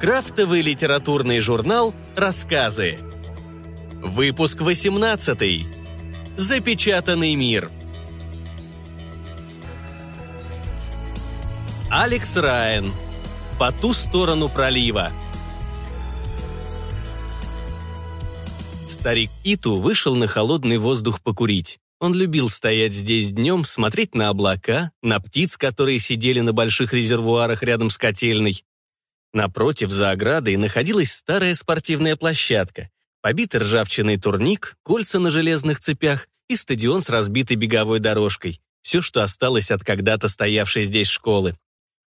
Крафтовый литературный журнал «Рассказы». Выпуск 18. Запечатанный мир. Алекс Райан. По ту сторону пролива. Старик Иту вышел на холодный воздух покурить. Он любил стоять здесь днем, смотреть на облака, на птиц, которые сидели на больших резервуарах рядом с котельной. Напротив, за оградой, находилась старая спортивная площадка, побитый ржавчиной турник, кольца на железных цепях и стадион с разбитой беговой дорожкой. Все, что осталось от когда-то стоявшей здесь школы.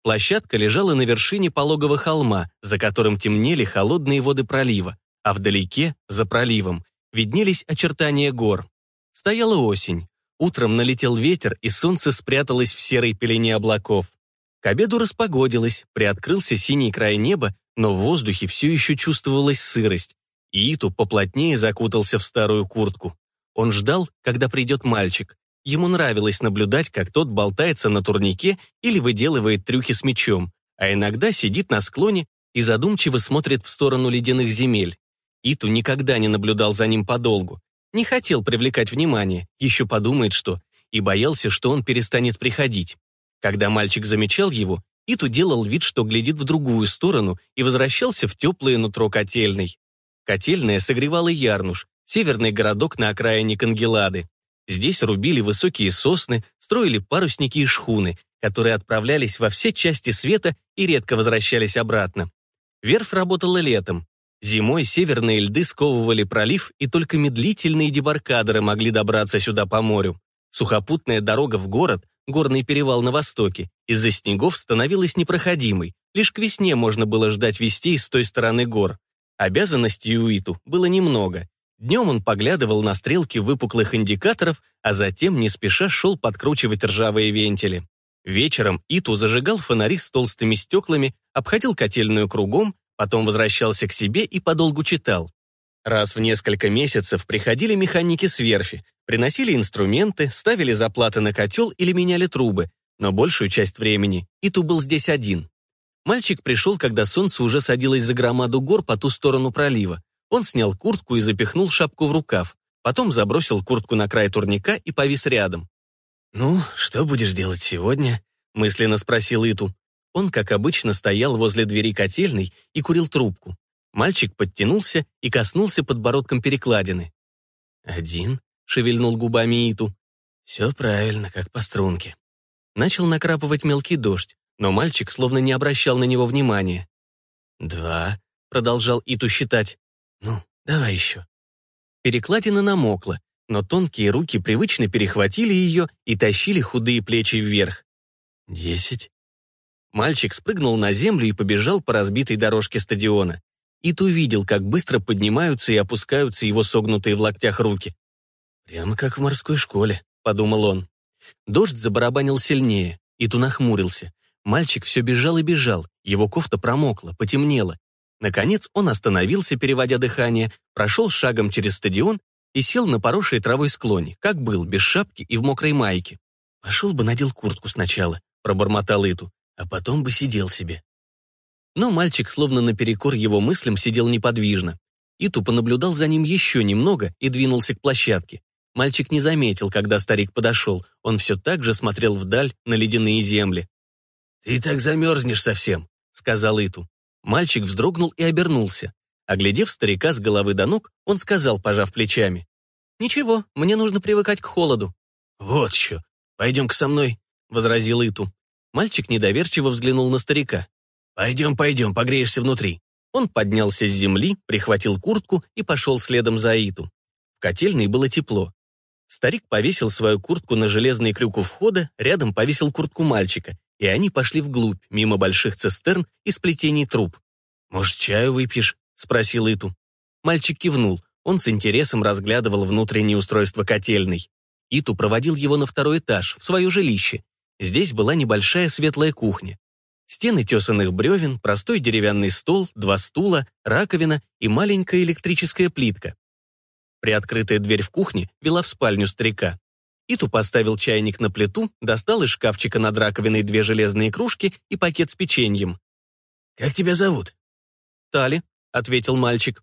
Площадка лежала на вершине пологого холма, за которым темнели холодные воды пролива, а вдалеке, за проливом, виднелись очертания гор. Стояла осень. Утром налетел ветер, и солнце спряталось в серой пелене облаков. К обеду распогодилось, приоткрылся синий край неба, но в воздухе все еще чувствовалась сырость, и Иту поплотнее закутался в старую куртку. Он ждал, когда придет мальчик. Ему нравилось наблюдать, как тот болтается на турнике или выделывает трюки с мечом, а иногда сидит на склоне и задумчиво смотрит в сторону ледяных земель. Иту никогда не наблюдал за ним подолгу. Не хотел привлекать внимание, еще подумает, что, и боялся, что он перестанет приходить. Когда мальчик замечал его, Иту делал вид, что глядит в другую сторону и возвращался в теплое нутро котельной. Котельная согревала Ярнуш, северный городок на окраине Кангелады. Здесь рубили высокие сосны, строили парусники и шхуны, которые отправлялись во все части света и редко возвращались обратно. Верфь работала летом, Зимой северные льды сковывали пролив, и только медлительные дебаркадеры могли добраться сюда по морю. Сухопутная дорога в город, горный перевал на востоке, из-за снегов становилась непроходимой. Лишь к весне можно было ждать вестей с той стороны гор. Обязанностей Уиту было немного. Днем он поглядывал на стрелки выпуклых индикаторов, а затем не спеша шел подкручивать ржавые вентили. Вечером Иту зажигал фонари с толстыми стеклами, обходил котельную кругом, Потом возвращался к себе и подолгу читал. Раз в несколько месяцев приходили механики с верфи, приносили инструменты, ставили заплаты на котел или меняли трубы, но большую часть времени Иту был здесь один. Мальчик пришел, когда солнце уже садилось за громаду гор по ту сторону пролива. Он снял куртку и запихнул шапку в рукав. Потом забросил куртку на край турника и повис рядом. «Ну, что будешь делать сегодня?» — мысленно спросил Иту. Он, как обычно, стоял возле двери котельной и курил трубку. Мальчик подтянулся и коснулся подбородком перекладины. «Один», — шевельнул губами Иту. «Все правильно, как по струнке». Начал накрапывать мелкий дождь, но мальчик словно не обращал на него внимания. «Два», — продолжал Иту считать. «Ну, давай еще». Перекладина намокла, но тонкие руки привычно перехватили ее и тащили худые плечи вверх. «Десять». Мальчик спрыгнул на землю и побежал по разбитой дорожке стадиона. Ит увидел, как быстро поднимаются и опускаются его согнутые в локтях руки. «Прямо как в морской школе», — подумал он. Дождь забарабанил сильнее. Иту нахмурился. Мальчик все бежал и бежал, его кофта промокла, потемнела. Наконец он остановился, переводя дыхание, прошел шагом через стадион и сел на поросшей травой склоне, как был, без шапки и в мокрой майке. «Пошел бы надел куртку сначала», — пробормотал Иту а потом бы сидел себе. Но мальчик, словно наперекор его мыслям, сидел неподвижно. И тупо наблюдал за ним еще немного и двинулся к площадке. Мальчик не заметил, когда старик подошел. Он все так же смотрел вдаль на ледяные земли. «Ты так замерзнешь совсем», — сказал Иту. Мальчик вздрогнул и обернулся. Оглядев старика с головы до ног, он сказал, пожав плечами. «Ничего, мне нужно привыкать к холоду». «Вот еще. Пойдем-ка со мной», — возразил Иту. Мальчик недоверчиво взглянул на старика. «Пойдем, пойдем, погреешься внутри». Он поднялся с земли, прихватил куртку и пошел следом за Аиту. В котельной было тепло. Старик повесил свою куртку на железный крюк у входа, рядом повесил куртку мальчика, и они пошли вглубь, мимо больших цистерн и сплетений труб. «Может, чаю выпьешь?» — спросил Иту. Мальчик кивнул. Он с интересом разглядывал внутреннее устройство котельной. Иту проводил его на второй этаж, в свое жилище, Здесь была небольшая светлая кухня. Стены тесанных бревен, простой деревянный стол, два стула, раковина и маленькая электрическая плитка. Приоткрытая дверь в кухне вела в спальню старика. Иту поставил чайник на плиту, достал из шкафчика над раковиной две железные кружки и пакет с печеньем. «Как тебя зовут?» Тали», — ответил мальчик.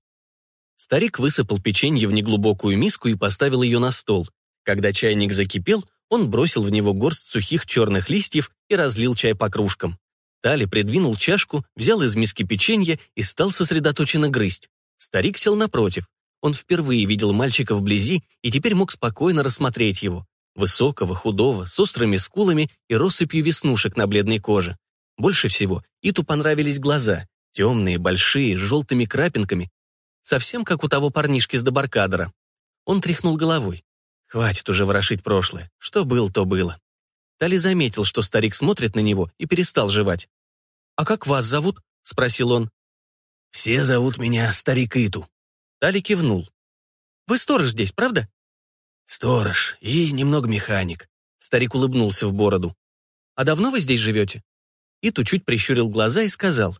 Старик высыпал печенье в неглубокую миску и поставил ее на стол. Когда чайник закипел, он бросил в него горсть сухих черных листьев и разлил чай по кружкам. Тали придвинул чашку, взял из миски печенье и стал сосредоточенно грызть. Старик сел напротив. Он впервые видел мальчика вблизи и теперь мог спокойно рассмотреть его. Высокого, худого, с острыми скулами и россыпью веснушек на бледной коже. Больше всего Иту понравились глаза. Темные, большие, с желтыми крапинками. Совсем как у того парнишки с Добаркадера. Он тряхнул головой. Хватит уже ворошить прошлое. Что было, то было. Тали заметил, что старик смотрит на него и перестал жевать. «А как вас зовут?» — спросил он. «Все зовут меня Старик Иту». Тали кивнул. «Вы сторож здесь, правда?» «Сторож и немного механик». Старик улыбнулся в бороду. «А давно вы здесь живете?» Иту чуть прищурил глаза и сказал.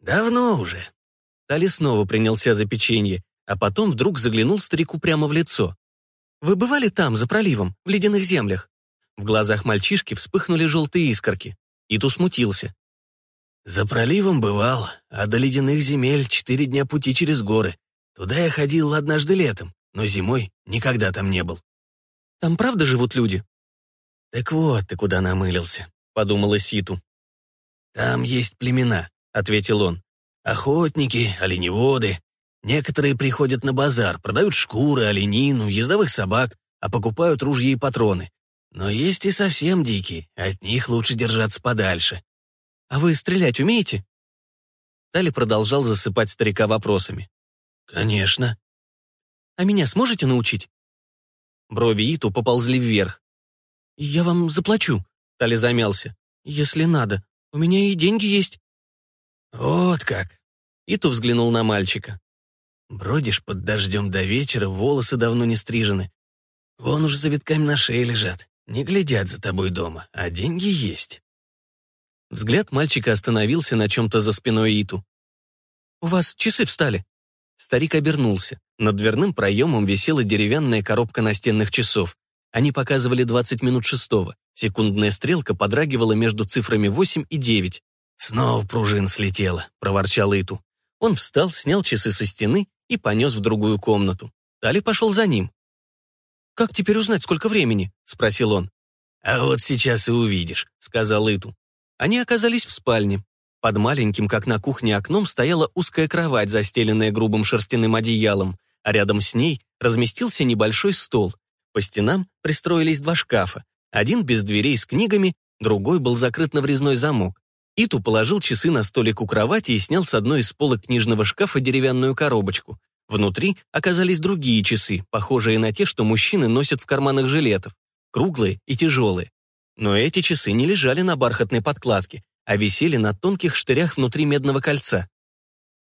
«Давно уже». Тали снова принялся за печенье, а потом вдруг заглянул старику прямо в лицо. «Вы бывали там, за проливом, в ледяных землях?» В глазах мальчишки вспыхнули желтые искорки. Иту смутился. «За проливом бывал, а до ледяных земель четыре дня пути через горы. Туда я ходил однажды летом, но зимой никогда там не был». «Там правда живут люди?» «Так вот ты куда намылился», — подумала Ситу. «Там есть племена», — ответил он. «Охотники, оленеводы. Некоторые приходят на базар, продают шкуры, оленину, ездовых собак, а покупают ружья и патроны. Но есть и совсем дикие, от них лучше держаться подальше». «А вы стрелять умеете?» Тали продолжал засыпать старика вопросами. «Конечно». «А меня сможете научить?» Брови Иту поползли вверх. «Я вам заплачу», — Тали замялся. «Если надо. У меня и деньги есть». «Вот как!» Иту взглянул на мальчика. «Бродишь под дождем до вечера, волосы давно не стрижены. Вон уже завитками на шее лежат. Не глядят за тобой дома, а деньги есть». Взгляд мальчика остановился на чем-то за спиной Иту. «У вас часы встали?» Старик обернулся. Над дверным проемом висела деревянная коробка настенных часов. Они показывали 20 минут шестого. Секундная стрелка подрагивала между цифрами 8 и 9. «Снова пружина слетела», — проворчал Иту. Он встал, снял часы со стены и понес в другую комнату. Тали пошел за ним. «Как теперь узнать, сколько времени?» — спросил он. «А вот сейчас и увидишь», — сказал Иту. Они оказались в спальне. Под маленьким, как на кухне, окном стояла узкая кровать, застеленная грубым шерстяным одеялом, а рядом с ней разместился небольшой стол. По стенам пристроились два шкафа, один без дверей с книгами, другой был закрыт на врезной замок. Иту положил часы на столик у кровати и снял с одной из полок книжного шкафа деревянную коробочку. Внутри оказались другие часы, похожие на те, что мужчины носят в карманах жилетов, круглые и тяжелые. Но эти часы не лежали на бархатной подкладке, а висели на тонких штырях внутри медного кольца.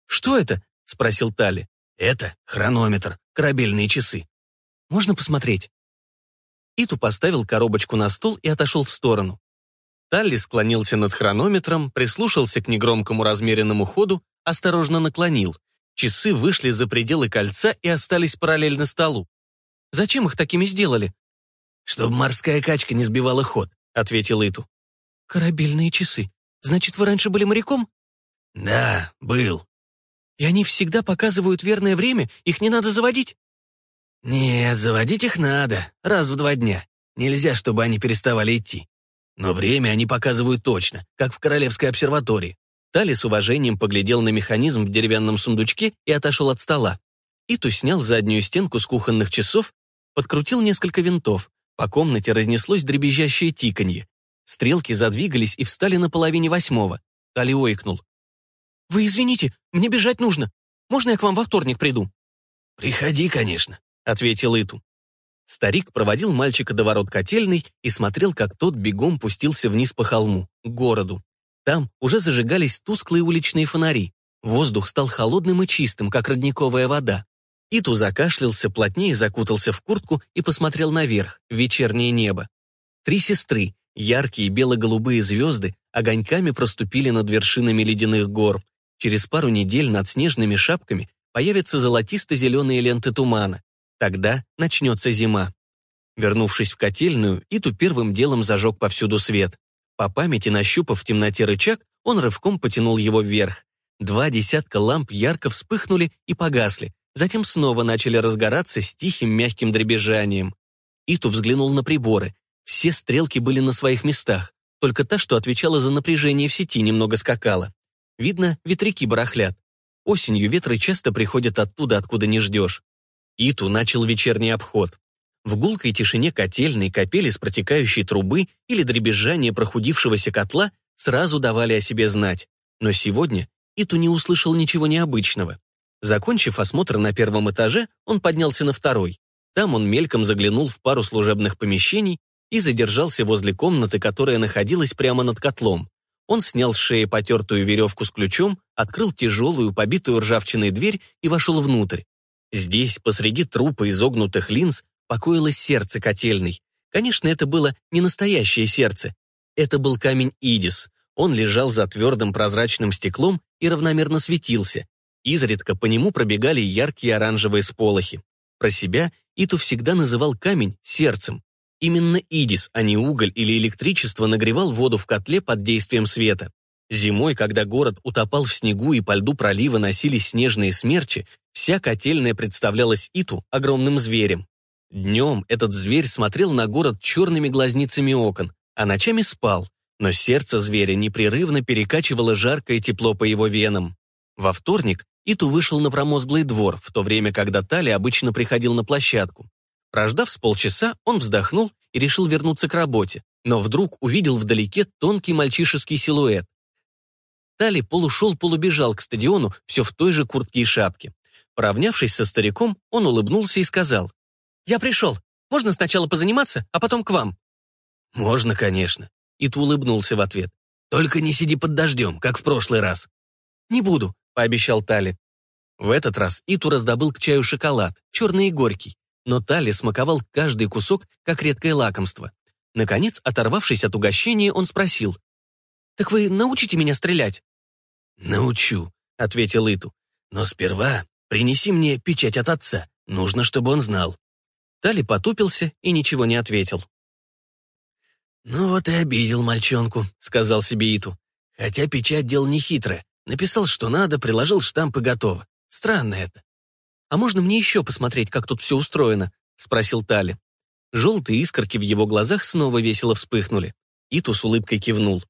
«Что это?» — спросил Тали. «Это хронометр, корабельные часы». «Можно посмотреть?» Иту поставил коробочку на стол и отошел в сторону. Талли склонился над хронометром, прислушался к негромкому размеренному ходу, осторожно наклонил. Часы вышли за пределы кольца и остались параллельно столу. «Зачем их такими сделали?» «Чтобы морская качка не сбивала ход», — ответил Иту. «Корабельные часы. Значит, вы раньше были моряком?» «Да, был». «И они всегда показывают верное время? Их не надо заводить?» «Нет, заводить их надо, раз в два дня. Нельзя, чтобы они переставали идти. Но время они показывают точно, как в Королевской обсерватории». Тали с уважением поглядел на механизм в деревянном сундучке и отошел от стола. Иту снял заднюю стенку с кухонных часов, подкрутил несколько винтов. По комнате разнеслось дребезжащее тиканье. Стрелки задвигались и встали на половине восьмого. Тали ойкнул. «Вы извините, мне бежать нужно. Можно я к вам во вторник приду?» «Приходи, конечно», — ответил Иту. Старик проводил мальчика до ворот котельной и смотрел, как тот бегом пустился вниз по холму, к городу. Там уже зажигались тусклые уличные фонари. Воздух стал холодным и чистым, как родниковая вода. Иту закашлялся, плотнее закутался в куртку и посмотрел наверх, в вечернее небо. Три сестры, яркие бело-голубые звезды, огоньками проступили над вершинами ледяных гор. Через пару недель над снежными шапками появятся золотисто-зеленые ленты тумана. Тогда начнется зима. Вернувшись в котельную, Иту первым делом зажег повсюду свет. По памяти, нащупав в темноте рычаг, он рывком потянул его вверх. Два десятка ламп ярко вспыхнули и погасли, затем снова начали разгораться с тихим мягким дребезжанием. Иту взглянул на приборы. Все стрелки были на своих местах, только та, что отвечала за напряжение в сети, немного скакала. Видно, ветряки барахлят. Осенью ветры часто приходят оттуда, откуда не ждешь. Иту начал вечерний обход. В гулкой тишине котельной, капели с протекающей трубы или дребезжание прохудившегося котла сразу давали о себе знать. Но сегодня Иту не услышал ничего необычного. Закончив осмотр на первом этаже, он поднялся на второй. Там он мельком заглянул в пару служебных помещений и задержался возле комнаты, которая находилась прямо над котлом. Он снял с шеи потертую веревку с ключом, открыл тяжелую, побитую ржавчиной дверь и вошел внутрь. Здесь, посреди трупа изогнутых линз, покоилось сердце котельной. Конечно, это было не настоящее сердце. Это был камень Идис. Он лежал за твердым прозрачным стеклом и равномерно светился. Изредка по нему пробегали яркие оранжевые сполохи. Про себя Иту всегда называл камень сердцем. Именно Идис, а не уголь или электричество, нагревал воду в котле под действием света. Зимой, когда город утопал в снегу и по льду пролива носились снежные смерчи, вся котельная представлялась Иту огромным зверем. Днем этот зверь смотрел на город черными глазницами окон, а ночами спал, но сердце зверя непрерывно перекачивало жаркое тепло по его венам. Во вторник Иту вышел на промозглый двор, в то время, когда Тали обычно приходил на площадку. Прождав с полчаса, он вздохнул и решил вернуться к работе, но вдруг увидел вдалеке тонкий мальчишеский силуэт. Тали полушел-полубежал к стадиону все в той же куртке и шапке. Поравнявшись со стариком, он улыбнулся и сказал, «Я пришел. Можно сначала позаниматься, а потом к вам?» «Можно, конечно». Ит улыбнулся в ответ. «Только не сиди под дождем, как в прошлый раз». «Не буду», — пообещал Тали. В этот раз Иту раздобыл к чаю шоколад, черный и горький, но Тали смаковал каждый кусок, как редкое лакомство. Наконец, оторвавшись от угощения, он спросил. «Так вы научите меня стрелять?» «Научу», — ответил Иту. «Но сперва принеси мне печать от отца. Нужно, чтобы он знал». Тали потупился и ничего не ответил. «Ну вот и обидел мальчонку», — сказал себе Иту. «Хотя печать дело нехитрое. Написал, что надо, приложил штамп и готово. Странно это». «А можно мне еще посмотреть, как тут все устроено?» — спросил Тали. Желтые искорки в его глазах снова весело вспыхнули. Иту с улыбкой кивнул.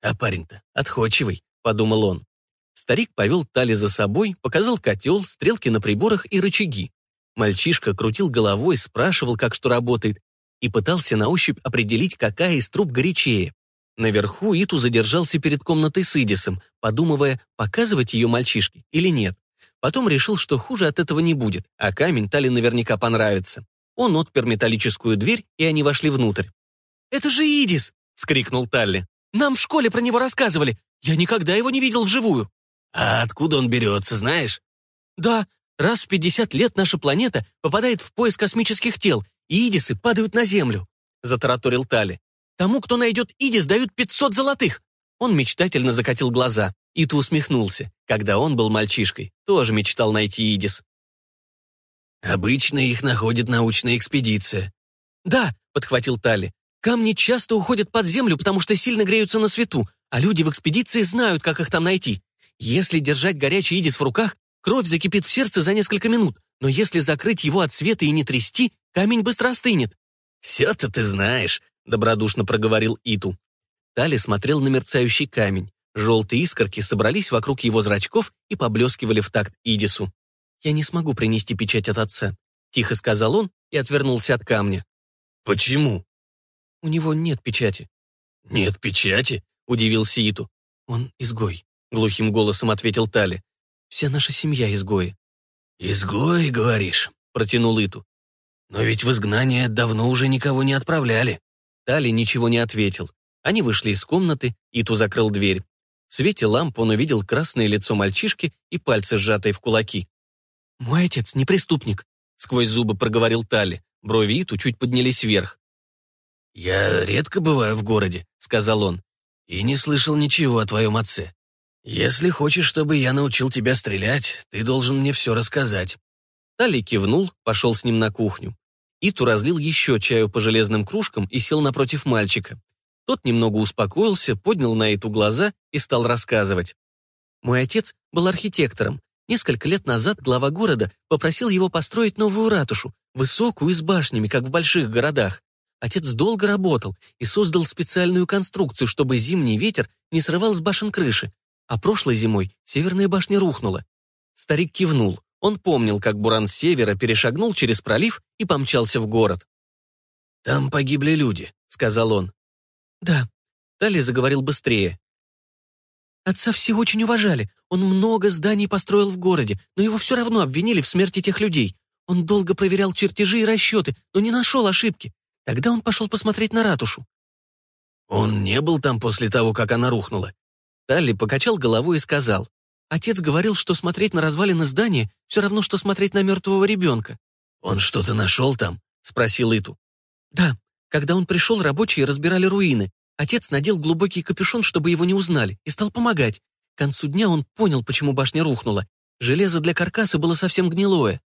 «А парень-то отходчивый», — подумал он. Старик повел Тали за собой, показал котел, стрелки на приборах и рычаги. Мальчишка крутил головой, спрашивал, как что работает, и пытался на ощупь определить, какая из труб горячее. Наверху Иту задержался перед комнатой с Идисом, подумывая, показывать ее мальчишке или нет. Потом решил, что хуже от этого не будет, а камень Тали наверняка понравится. Он отпер металлическую дверь, и они вошли внутрь. «Это же Идис!» — скрикнул Талли. «Нам в школе про него рассказывали. Я никогда его не видел вживую». «А откуда он берется, знаешь?» «Да, Раз в 50 лет наша планета попадает в поиск космических тел, и идисы падают на Землю», — затараторил Тали. «Тому, кто найдет идис, дают 500 золотых». Он мечтательно закатил глаза. Иту усмехнулся. Когда он был мальчишкой, тоже мечтал найти идис. «Обычно их находит научная экспедиция». «Да», — подхватил Тали. «Камни часто уходят под землю, потому что сильно греются на свету, а люди в экспедиции знают, как их там найти. Если держать горячий идис в руках, Кровь закипит в сердце за несколько минут, но если закрыть его от света и не трясти, камень быстро остынет. «Все-то ты знаешь», — добродушно проговорил Иту. Тали смотрел на мерцающий камень. Желтые искорки собрались вокруг его зрачков и поблескивали в такт Идису. «Я не смогу принести печать от отца», — тихо сказал он и отвернулся от камня. «Почему?» «У него нет печати». «Нет печати?» — удивился Иту. «Он изгой», — глухим голосом ответил Тали. Вся наша семья изгои». «Изгои, говоришь?» — протянул Иту. «Но ведь в изгнание давно уже никого не отправляли». Тали ничего не ответил. Они вышли из комнаты, Иту закрыл дверь. В свете ламп он увидел красное лицо мальчишки и пальцы, сжатые в кулаки. «Мой отец не преступник», — сквозь зубы проговорил Тали. Брови Иту чуть поднялись вверх. «Я редко бываю в городе», — сказал он, — «и не слышал ничего о твоем отце. «Если хочешь, чтобы я научил тебя стрелять, ты должен мне все рассказать». Тали кивнул, пошел с ним на кухню. Иту разлил еще чаю по железным кружкам и сел напротив мальчика. Тот немного успокоился, поднял на Иту глаза и стал рассказывать. Мой отец был архитектором. Несколько лет назад глава города попросил его построить новую ратушу, высокую и с башнями, как в больших городах. Отец долго работал и создал специальную конструкцию, чтобы зимний ветер не срывал с башен крыши. А прошлой зимой северная башня рухнула. Старик кивнул. Он помнил, как Буран с севера перешагнул через пролив и помчался в город. «Там погибли люди», — сказал он. «Да». Тали заговорил быстрее. Отца все очень уважали. Он много зданий построил в городе, но его все равно обвинили в смерти тех людей. Он долго проверял чертежи и расчеты, но не нашел ошибки. Тогда он пошел посмотреть на ратушу. Он не был там после того, как она рухнула. Талли покачал головой и сказал. Отец говорил, что смотреть на развалины здания все равно, что смотреть на мертвого ребенка. «Он что-то нашел там?» — спросил Иту. «Да. Когда он пришел, рабочие разбирали руины. Отец надел глубокий капюшон, чтобы его не узнали, и стал помогать. К концу дня он понял, почему башня рухнула. Железо для каркаса было совсем гнилое.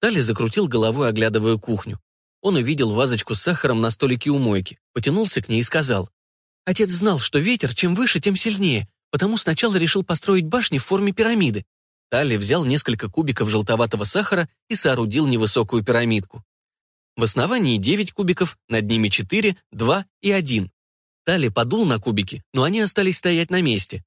Талли закрутил головой, оглядывая кухню. Он увидел вазочку с сахаром на столике у мойки, потянулся к ней и сказал. Отец знал, что ветер чем выше, тем сильнее, потому сначала решил построить башни в форме пирамиды. Талли взял несколько кубиков желтоватого сахара и соорудил невысокую пирамидку. В основании 9 кубиков, над ними 4, 2 и 1. Талли подул на кубики, но они остались стоять на месте.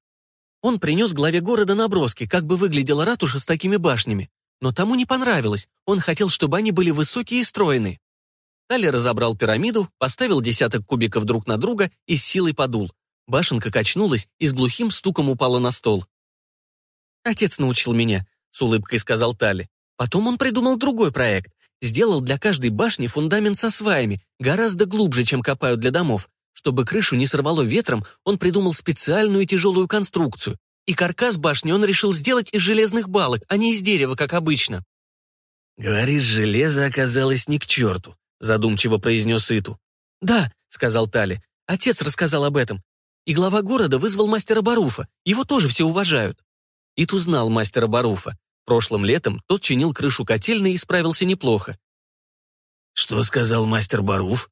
Он принес главе города наброски, как бы выглядела ратуша с такими башнями. Но тому не понравилось, он хотел, чтобы они были высокие и стройные. Талли разобрал пирамиду, поставил десяток кубиков друг на друга и с силой подул. Башенка качнулась и с глухим стуком упала на стол. «Отец научил меня», — с улыбкой сказал Талли. Потом он придумал другой проект. Сделал для каждой башни фундамент со сваями, гораздо глубже, чем копают для домов. Чтобы крышу не сорвало ветром, он придумал специальную тяжелую конструкцию. И каркас башни он решил сделать из железных балок, а не из дерева, как обычно. «Говоришь, железо оказалось не к черту», задумчиво произнес Иту. «Да», — сказал Тали, — «отец рассказал об этом. И глава города вызвал мастера Баруфа. Его тоже все уважают». Иту знал мастера Баруфа. Прошлым летом тот чинил крышу котельной и справился неплохо. «Что сказал мастер Баруф?»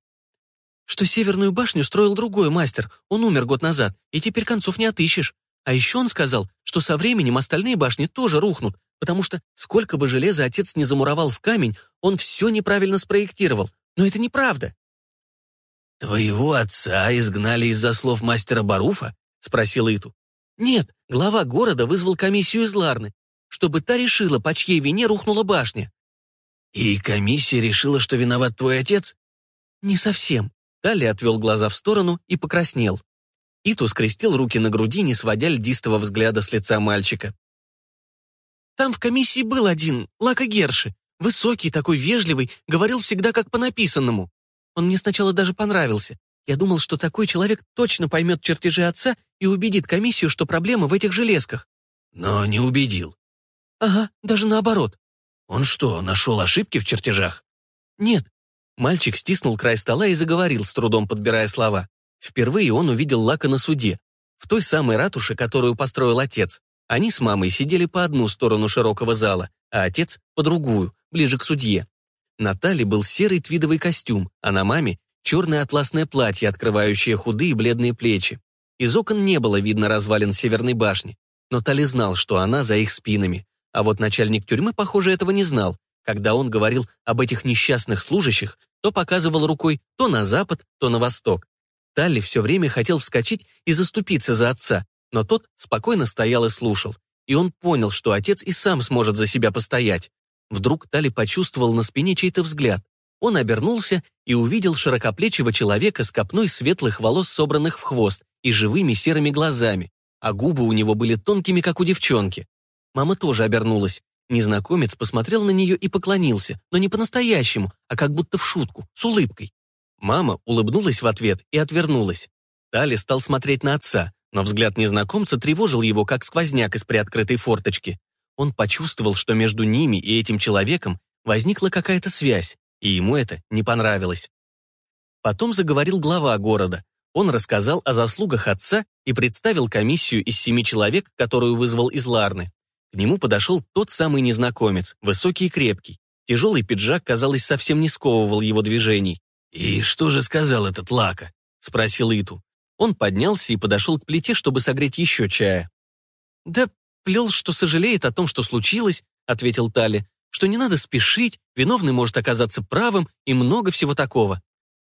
«Что северную башню строил другой мастер. Он умер год назад, и теперь концов не отыщешь. А еще он сказал, что со временем остальные башни тоже рухнут, потому что сколько бы железа отец не замуровал в камень, он все неправильно спроектировал. Но это неправда. «Твоего отца изгнали из-за слов мастера Баруфа?» — спросил Иту. «Нет, глава города вызвал комиссию из Ларны, чтобы та решила, по чьей вине рухнула башня». «И комиссия решила, что виноват твой отец?» «Не совсем». Тали отвел глаза в сторону и покраснел. Иту скрестил руки на груди, не сводя льдистого взгляда с лица мальчика. «Там в комиссии был один, Лака Герши. Высокий, такой вежливый, говорил всегда как по написанному. Он мне сначала даже понравился. Я думал, что такой человек точно поймет чертежи отца и убедит комиссию, что проблема в этих железках. Но не убедил. Ага, даже наоборот. Он что, нашел ошибки в чертежах? Нет. Мальчик стиснул край стола и заговорил, с трудом подбирая слова. Впервые он увидел Лака на суде, в той самой ратуше, которую построил отец. Они с мамой сидели по одну сторону широкого зала, а отец — по другую, ближе к судье. На Тали был серый твидовый костюм, а на маме — черное атласное платье, открывающее худые бледные плечи. Из окон не было видно развалин Северной башни, но Тали знал, что она за их спинами. А вот начальник тюрьмы, похоже, этого не знал. Когда он говорил об этих несчастных служащих, то показывал рукой то на запад, то на восток. Талли все время хотел вскочить и заступиться за отца, но тот спокойно стоял и слушал. И он понял, что отец и сам сможет за себя постоять. Вдруг Талли почувствовал на спине чей-то взгляд. Он обернулся и увидел широкоплечего человека с копной светлых волос, собранных в хвост, и живыми серыми глазами, а губы у него были тонкими, как у девчонки. Мама тоже обернулась. Незнакомец посмотрел на нее и поклонился, но не по-настоящему, а как будто в шутку, с улыбкой. Мама улыбнулась в ответ и отвернулась. Тали стал смотреть на отца, но взгляд незнакомца тревожил его, как сквозняк из приоткрытой форточки. Он почувствовал, что между ними и этим человеком возникла какая-то связь, и ему это не понравилось. Потом заговорил глава города. Он рассказал о заслугах отца и представил комиссию из семи человек, которую вызвал из Ларны. К нему подошел тот самый незнакомец, высокий и крепкий. Тяжелый пиджак, казалось, совсем не сковывал его движений. «И что же сказал этот Лака?» — спросил Иту. Он поднялся и подошел к плите, чтобы согреть еще чая. «Да плел, что сожалеет о том, что случилось», — ответил Талли, «что не надо спешить, виновный может оказаться правым и много всего такого».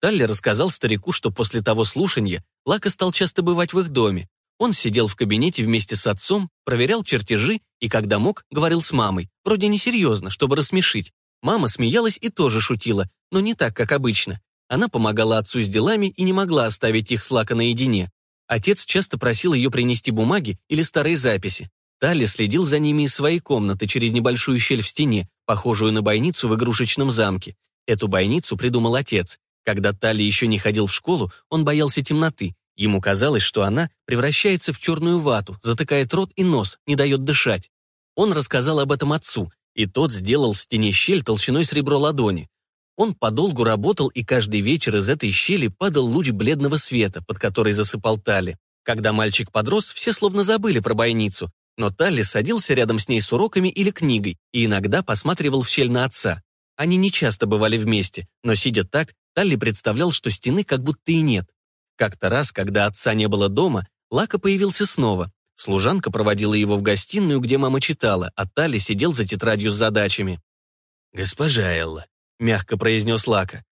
Талли рассказал старику, что после того слушания Лака стал часто бывать в их доме. Он сидел в кабинете вместе с отцом, проверял чертежи и, когда мог, говорил с мамой, вроде несерьезно, чтобы рассмешить. Мама смеялась и тоже шутила, но не так, как обычно. Она помогала отцу с делами и не могла оставить их с Лака наедине. Отец часто просил ее принести бумаги или старые записи. Талли следил за ними из своей комнаты через небольшую щель в стене, похожую на бойницу в игрушечном замке. Эту бойницу придумал отец. Когда Талли еще не ходил в школу, он боялся темноты. Ему казалось, что она превращается в черную вату, затыкает рот и нос, не дает дышать. Он рассказал об этом отцу, и тот сделал в стене щель толщиной с ребро ладони. Он подолгу работал, и каждый вечер из этой щели падал луч бледного света, под который засыпал Тали. Когда мальчик подрос, все словно забыли про бойницу, но Талли садился рядом с ней с уроками или книгой и иногда посматривал в щель на отца. Они не часто бывали вместе, но, сидя так, Талли представлял, что стены как будто и нет. Как-то раз, когда отца не было дома, Лака появился снова. Служанка проводила его в гостиную, где мама читала, а Талли сидел за тетрадью с задачами. «Госпожа Элла, — мягко произнес Лака.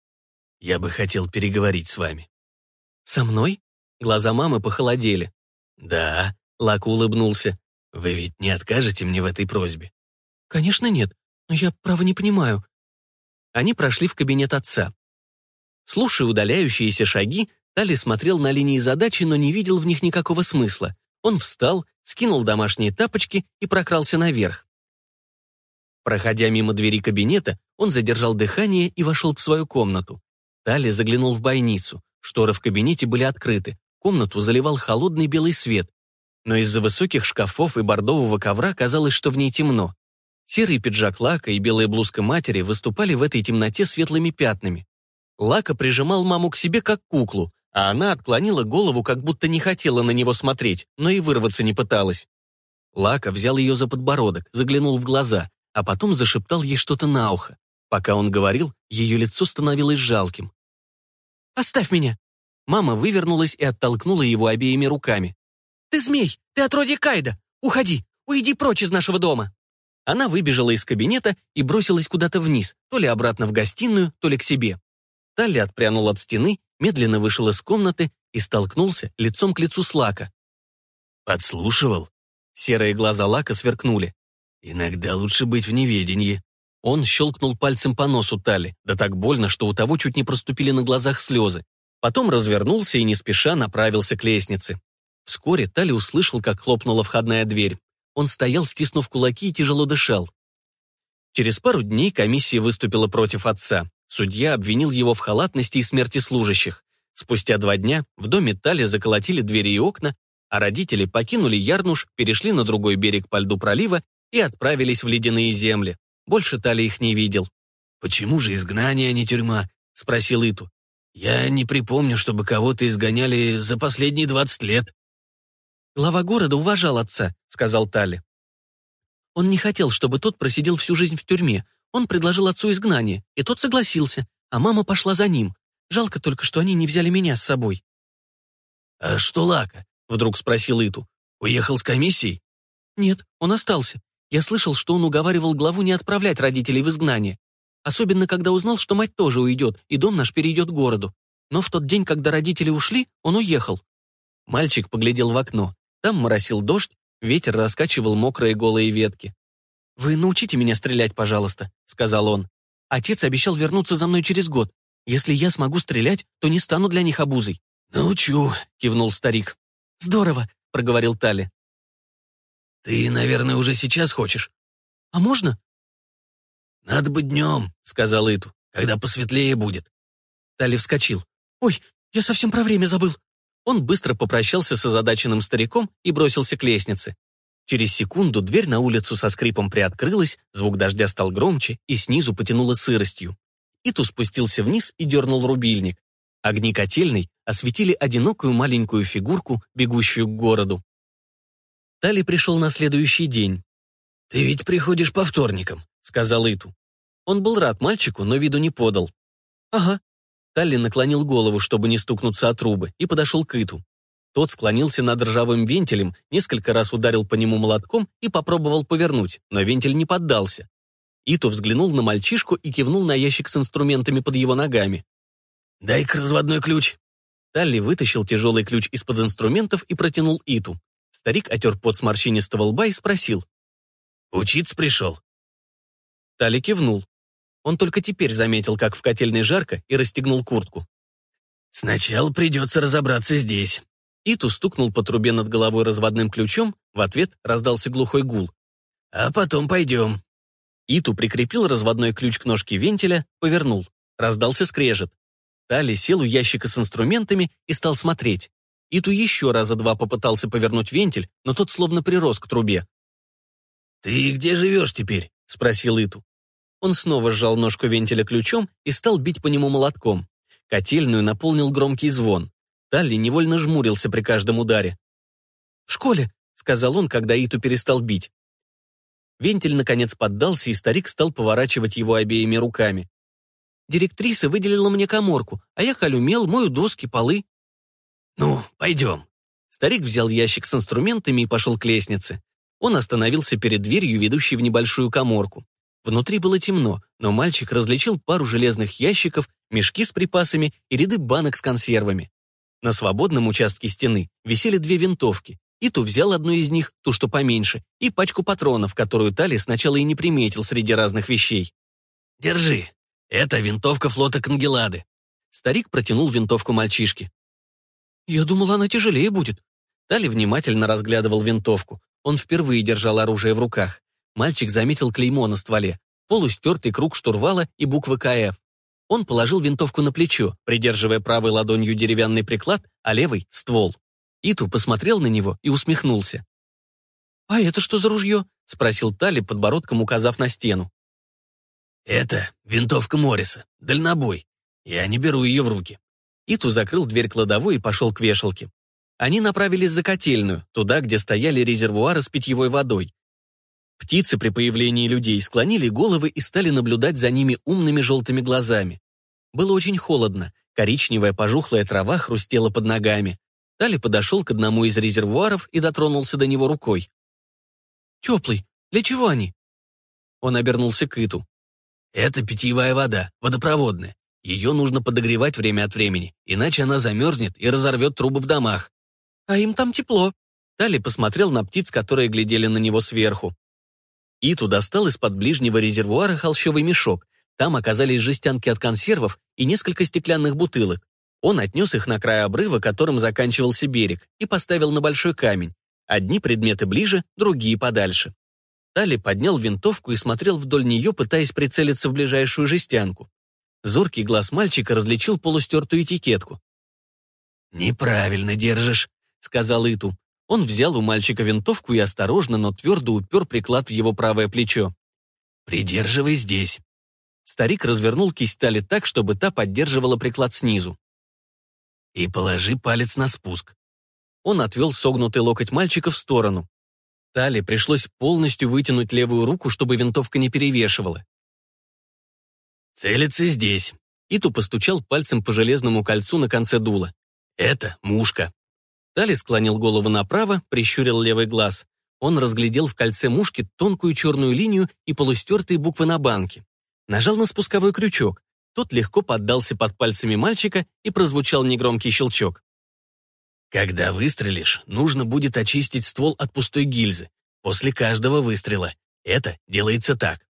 «Я бы хотел переговорить с вами». «Со мной?» Глаза мамы похолодели. «Да», — Лака улыбнулся. «Вы ведь не откажете мне в этой просьбе?» «Конечно нет, но я, право, не понимаю». Они прошли в кабинет отца. Слушая удаляющиеся шаги, Тали смотрел на линии задачи, но не видел в них никакого смысла. Он встал, скинул домашние тапочки и прокрался наверх. Проходя мимо двери кабинета, он задержал дыхание и вошел в свою комнату. Тали заглянул в бойницу. Шторы в кабинете были открыты. Комнату заливал холодный белый свет. Но из-за высоких шкафов и бордового ковра казалось, что в ней темно. Серый пиджак Лака и белая блузка матери выступали в этой темноте светлыми пятнами. Лака прижимал маму к себе как куклу, а она отклонила голову, как будто не хотела на него смотреть, но и вырваться не пыталась. Лака взял ее за подбородок, заглянул в глаза, а потом зашептал ей что-то на ухо. Пока он говорил, ее лицо становилось жалким. «Оставь меня!» Мама вывернулась и оттолкнула его обеими руками. «Ты змей! Ты отродье Кайда! Уходи! Уйди прочь из нашего дома!» Она выбежала из кабинета и бросилась куда-то вниз, то ли обратно в гостиную, то ли к себе. Талли отпрянул от стены, медленно вышел из комнаты и столкнулся лицом к лицу с Лака. «Подслушивал?» Серые глаза Лака сверкнули. «Иногда лучше быть в неведении». Он щелкнул пальцем по носу Тали, да так больно, что у того чуть не проступили на глазах слезы. Потом развернулся и не спеша направился к лестнице. Вскоре Тали услышал, как хлопнула входная дверь. Он стоял, стиснув кулаки и тяжело дышал. Через пару дней комиссия выступила против отца. Судья обвинил его в халатности и смерти служащих. Спустя два дня в доме Тали заколотили двери и окна, а родители покинули Ярнуш, перешли на другой берег по льду пролива и отправились в ледяные земли. Больше Тали их не видел. «Почему же изгнание, а не тюрьма?» — спросил Иту. «Я не припомню, чтобы кого-то изгоняли за последние двадцать лет». «Глава города уважал отца», — сказал Тали. Он не хотел, чтобы тот просидел всю жизнь в тюрьме. Он предложил отцу изгнание, и тот согласился, а мама пошла за ним. Жалко только, что они не взяли меня с собой. «А что Лака?» — вдруг спросил Иту. «Уехал с комиссией?» «Нет, он остался. Я слышал, что он уговаривал главу не отправлять родителей в изгнание. Особенно, когда узнал, что мать тоже уйдет, и дом наш перейдет к городу. Но в тот день, когда родители ушли, он уехал. Мальчик поглядел в окно. Там моросил дождь, ветер раскачивал мокрые голые ветки. «Вы научите меня стрелять, пожалуйста», — сказал он. «Отец обещал вернуться за мной через год. Если я смогу стрелять, то не стану для них обузой». «Научу», — кивнул старик. «Здорово», — проговорил Тали. «Ты, наверное, уже сейчас хочешь?» «А можно?» «Надо бы днем», — сказал Иту, — «когда посветлее будет». Тали вскочил. «Ой, я совсем про время забыл». Он быстро попрощался с озадаченным стариком и бросился к лестнице. Через секунду дверь на улицу со скрипом приоткрылась, звук дождя стал громче и снизу потянуло сыростью. Иту спустился вниз и дернул рубильник. Огни котельной осветили одинокую маленькую фигурку, бегущую к городу. Тали пришел на следующий день. «Ты ведь приходишь по вторникам», — сказал Иту. Он был рад мальчику, но виду не подал. «Ага». Талли наклонил голову, чтобы не стукнуться от трубы, и подошел к Иту. Тот склонился над ржавым вентилем, несколько раз ударил по нему молотком и попробовал повернуть, но вентиль не поддался. Иту взглянул на мальчишку и кивнул на ящик с инструментами под его ногами. «Дай-ка разводной ключ». Талли вытащил тяжелый ключ из-под инструментов и протянул Иту. Старик отер пот с морщинистого лба и спросил. «Учиться пришел?» Талли кивнул. Он только теперь заметил, как в котельной жарко, и расстегнул куртку. «Сначала придется разобраться здесь». Иту стукнул по трубе над головой разводным ключом, в ответ раздался глухой гул. «А потом пойдем». Иту прикрепил разводной ключ к ножке вентиля, повернул. Раздался скрежет. Тали сел у ящика с инструментами и стал смотреть. Иту еще раза два попытался повернуть вентиль, но тот словно прирос к трубе. «Ты где живешь теперь?» — спросил Иту. Он снова сжал ножку вентиля ключом и стал бить по нему молотком. Котельную наполнил громкий звон. Талли невольно жмурился при каждом ударе. «В школе», — сказал он, когда Иту перестал бить. Вентиль, наконец, поддался, и старик стал поворачивать его обеими руками. Директриса выделила мне коморку, а я халюмел, мою доски, полы. «Ну, пойдем». Старик взял ящик с инструментами и пошел к лестнице. Он остановился перед дверью, ведущей в небольшую коморку. Внутри было темно, но мальчик различил пару железных ящиков, мешки с припасами и ряды банок с консервами. На свободном участке стены висели две винтовки. Иту взял одну из них, ту, что поменьше, и пачку патронов, которую Тали сначала и не приметил среди разных вещей. «Держи, это винтовка флота Кангелады». Старик протянул винтовку мальчишке. «Я думал, она тяжелее будет». Тали внимательно разглядывал винтовку. Он впервые держал оружие в руках. Мальчик заметил клеймо на стволе, полустертый круг штурвала и буквы КФ. Он положил винтовку на плечо, придерживая правой ладонью деревянный приклад, а левой — ствол. Иту посмотрел на него и усмехнулся. «А это что за ружье?» — спросил Тали, подбородком указав на стену. «Это винтовка Морриса, дальнобой. Я не беру ее в руки». Иту закрыл дверь кладовой и пошел к вешалке. Они направились за котельную, туда, где стояли резервуары с питьевой водой. Птицы при появлении людей склонили головы и стали наблюдать за ними умными желтыми глазами. Было очень холодно, коричневая пожухлая трава хрустела под ногами. Тали подошел к одному из резервуаров и дотронулся до него рукой. «Теплый. Для чего они?» Он обернулся к Иту. «Это питьевая вода, водопроводная. Ее нужно подогревать время от времени, иначе она замерзнет и разорвет трубы в домах». «А им там тепло». Тали посмотрел на птиц, которые глядели на него сверху. Иту достал из-под ближнего резервуара холщовый мешок. Там оказались жестянки от консервов и несколько стеклянных бутылок. Он отнес их на край обрыва, которым заканчивался берег, и поставил на большой камень. Одни предметы ближе, другие подальше. Тали поднял винтовку и смотрел вдоль нее, пытаясь прицелиться в ближайшую жестянку. Зоркий глаз мальчика различил полустертую этикетку. «Неправильно держишь», — сказал Иту. Он взял у мальчика винтовку и осторожно, но твердо упер приклад в его правое плечо. «Придерживай здесь». Старик развернул кисть Тали так, чтобы та поддерживала приклад снизу. «И положи палец на спуск». Он отвел согнутый локоть мальчика в сторону. Тали пришлось полностью вытянуть левую руку, чтобы винтовка не перевешивала. «Целится здесь». Иту постучал пальцем по железному кольцу на конце дула. «Это мушка». Тали склонил голову направо, прищурил левый глаз. Он разглядел в кольце мушки тонкую черную линию и полустертые буквы на банке. Нажал на спусковой крючок. Тот легко поддался под пальцами мальчика и прозвучал негромкий щелчок. «Когда выстрелишь, нужно будет очистить ствол от пустой гильзы. После каждого выстрела. Это делается так».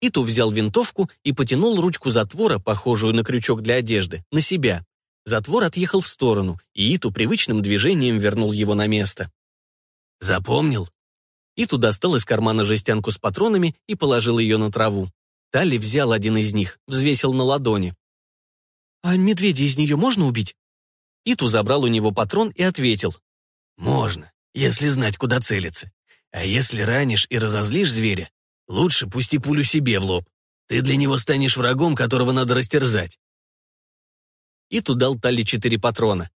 Иту взял винтовку и потянул ручку затвора, похожую на крючок для одежды, на себя. Затвор отъехал в сторону, и Иту привычным движением вернул его на место. «Запомнил?» Иту достал из кармана жестянку с патронами и положил ее на траву. Талли взял один из них, взвесил на ладони. «А медведя из нее можно убить?» Иту забрал у него патрон и ответил. «Можно, если знать, куда целиться. А если ранишь и разозлишь зверя, лучше пусти пулю себе в лоб. Ты для него станешь врагом, которого надо растерзать и туда дал Талли четыре патрона.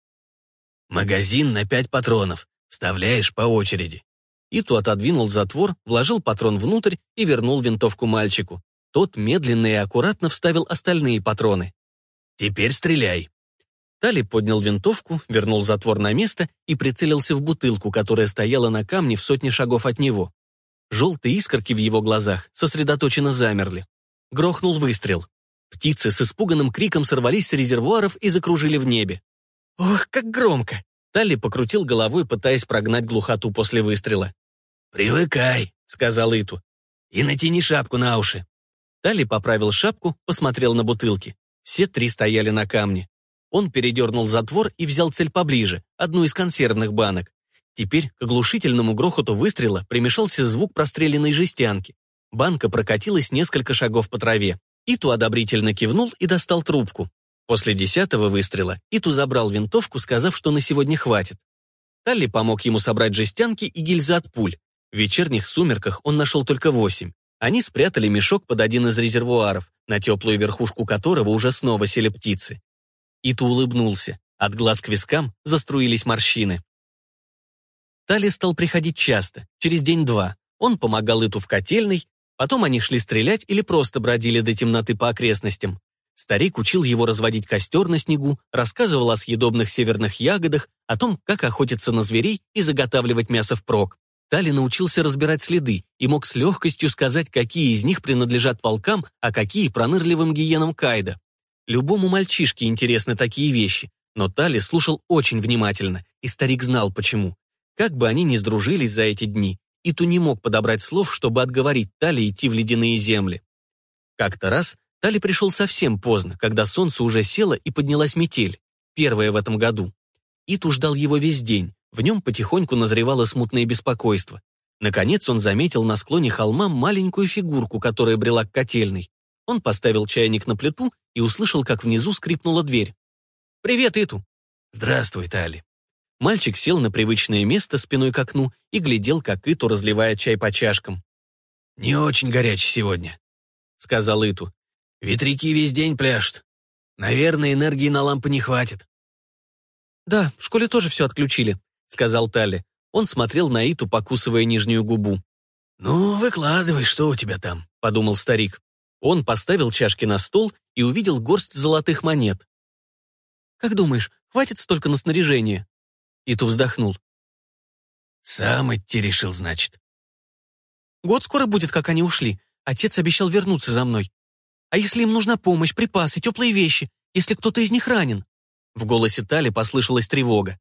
«Магазин на пять патронов. Вставляешь по очереди». Иту отодвинул затвор, вложил патрон внутрь и вернул винтовку мальчику. Тот медленно и аккуратно вставил остальные патроны. «Теперь стреляй». Тали поднял винтовку, вернул затвор на место и прицелился в бутылку, которая стояла на камне в сотне шагов от него. Желтые искорки в его глазах сосредоточенно замерли. Грохнул выстрел. Птицы с испуганным криком сорвались с резервуаров и закружили в небе. «Ох, как громко!» Талли покрутил головой, пытаясь прогнать глухоту после выстрела. «Привыкай», — сказал Иту, — «и натяни шапку на уши». Талли поправил шапку, посмотрел на бутылки. Все три стояли на камне. Он передернул затвор и взял цель поближе, одну из консервных банок. Теперь к оглушительному грохоту выстрела примешался звук простреленной жестянки. Банка прокатилась несколько шагов по траве. Иту одобрительно кивнул и достал трубку. После десятого выстрела Иту забрал винтовку, сказав, что на сегодня хватит. Талли помог ему собрать жестянки и гильзы от пуль. В вечерних сумерках он нашел только восемь. Они спрятали мешок под один из резервуаров, на теплую верхушку которого уже снова сели птицы. Иту улыбнулся. От глаз к вискам заструились морщины. Тали стал приходить часто, через день-два. Он помогал Иту в котельной, потом они шли стрелять или просто бродили до темноты по окрестностям. Старик учил его разводить костер на снегу, рассказывал о съедобных северных ягодах, о том, как охотиться на зверей и заготавливать мясо впрок. Тали научился разбирать следы и мог с легкостью сказать, какие из них принадлежат волкам, а какие пронырливым гиенам Кайда. Любому мальчишке интересны такие вещи, но Тали слушал очень внимательно, и старик знал почему. Как бы они ни сдружились за эти дни, Иту не мог подобрать слов, чтобы отговорить Тали идти в ледяные земли. Как-то раз Тали пришел совсем поздно, когда солнце уже село и поднялась метель, первая в этом году. Иту ждал его весь день, в нем потихоньку назревало смутное беспокойство. Наконец он заметил на склоне холма маленькую фигурку, которая брела к котельной. Он поставил чайник на плиту и услышал, как внизу скрипнула дверь. «Привет, Иту!» «Здравствуй, Тали!» Мальчик сел на привычное место спиной к окну и глядел, как Иту разливает чай по чашкам. «Не очень горячий сегодня», — сказал Иту. «Ветряки весь день пляшут. Наверное, энергии на лампы не хватит». «Да, в школе тоже все отключили», — сказал Тали. Он смотрел на Иту, покусывая нижнюю губу. «Ну, выкладывай, что у тебя там», — подумал старик. Он поставил чашки на стол и увидел горсть золотых монет. «Как думаешь, хватит столько на снаряжение?» Иту вздохнул. «Сам идти решил, значит». «Год скоро будет, как они ушли. Отец обещал вернуться за мной. А если им нужна помощь, припасы, теплые вещи, если кто-то из них ранен?» В голосе Тали послышалась тревога.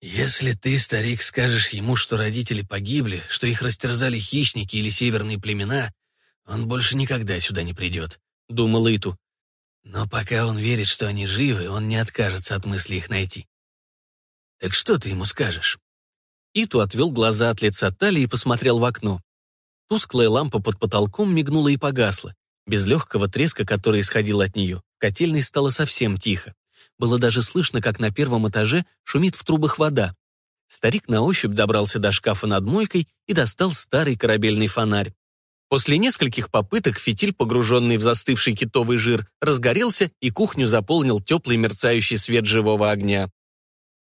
«Если ты, старик, скажешь ему, что родители погибли, что их растерзали хищники или северные племена, он больше никогда сюда не придет», — думал Иту. «Но пока он верит, что они живы, он не откажется от мысли их найти. Так что ты ему скажешь?» Иту отвел глаза от лица Тали и посмотрел в окно. Тусклая лампа под потолком мигнула и погасла. Без легкого треска, который исходил от нее, в котельной стало совсем тихо. Было даже слышно, как на первом этаже шумит в трубах вода. Старик на ощупь добрался до шкафа над мойкой и достал старый корабельный фонарь. После нескольких попыток фитиль, погруженный в застывший китовый жир, разгорелся и кухню заполнил теплый мерцающий свет живого огня.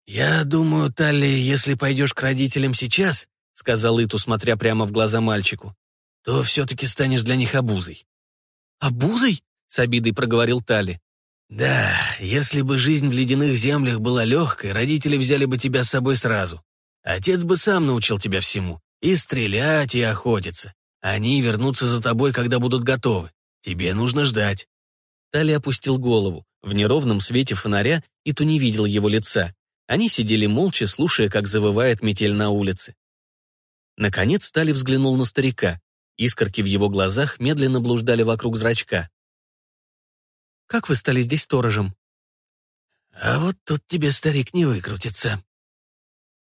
«Я думаю, Талли, если пойдешь к родителям сейчас, — сказал Иту, смотря прямо в глаза мальчику, — то все-таки станешь для них обузой». «Обузой?» — с обидой проговорил Талли. «Да, если бы жизнь в ледяных землях была легкой, родители взяли бы тебя с собой сразу. Отец бы сам научил тебя всему. И стрелять, и охотиться. Они вернутся за тобой, когда будут готовы. Тебе нужно ждать». Талли опустил голову. В неровном свете фонаря Иту не видел его лица. Они сидели молча, слушая, как завывает метель на улице. Наконец Стали взглянул на старика. Искорки в его глазах медленно блуждали вокруг зрачка. «Как вы стали здесь сторожем?» «А вот тут тебе, старик, не выкрутится».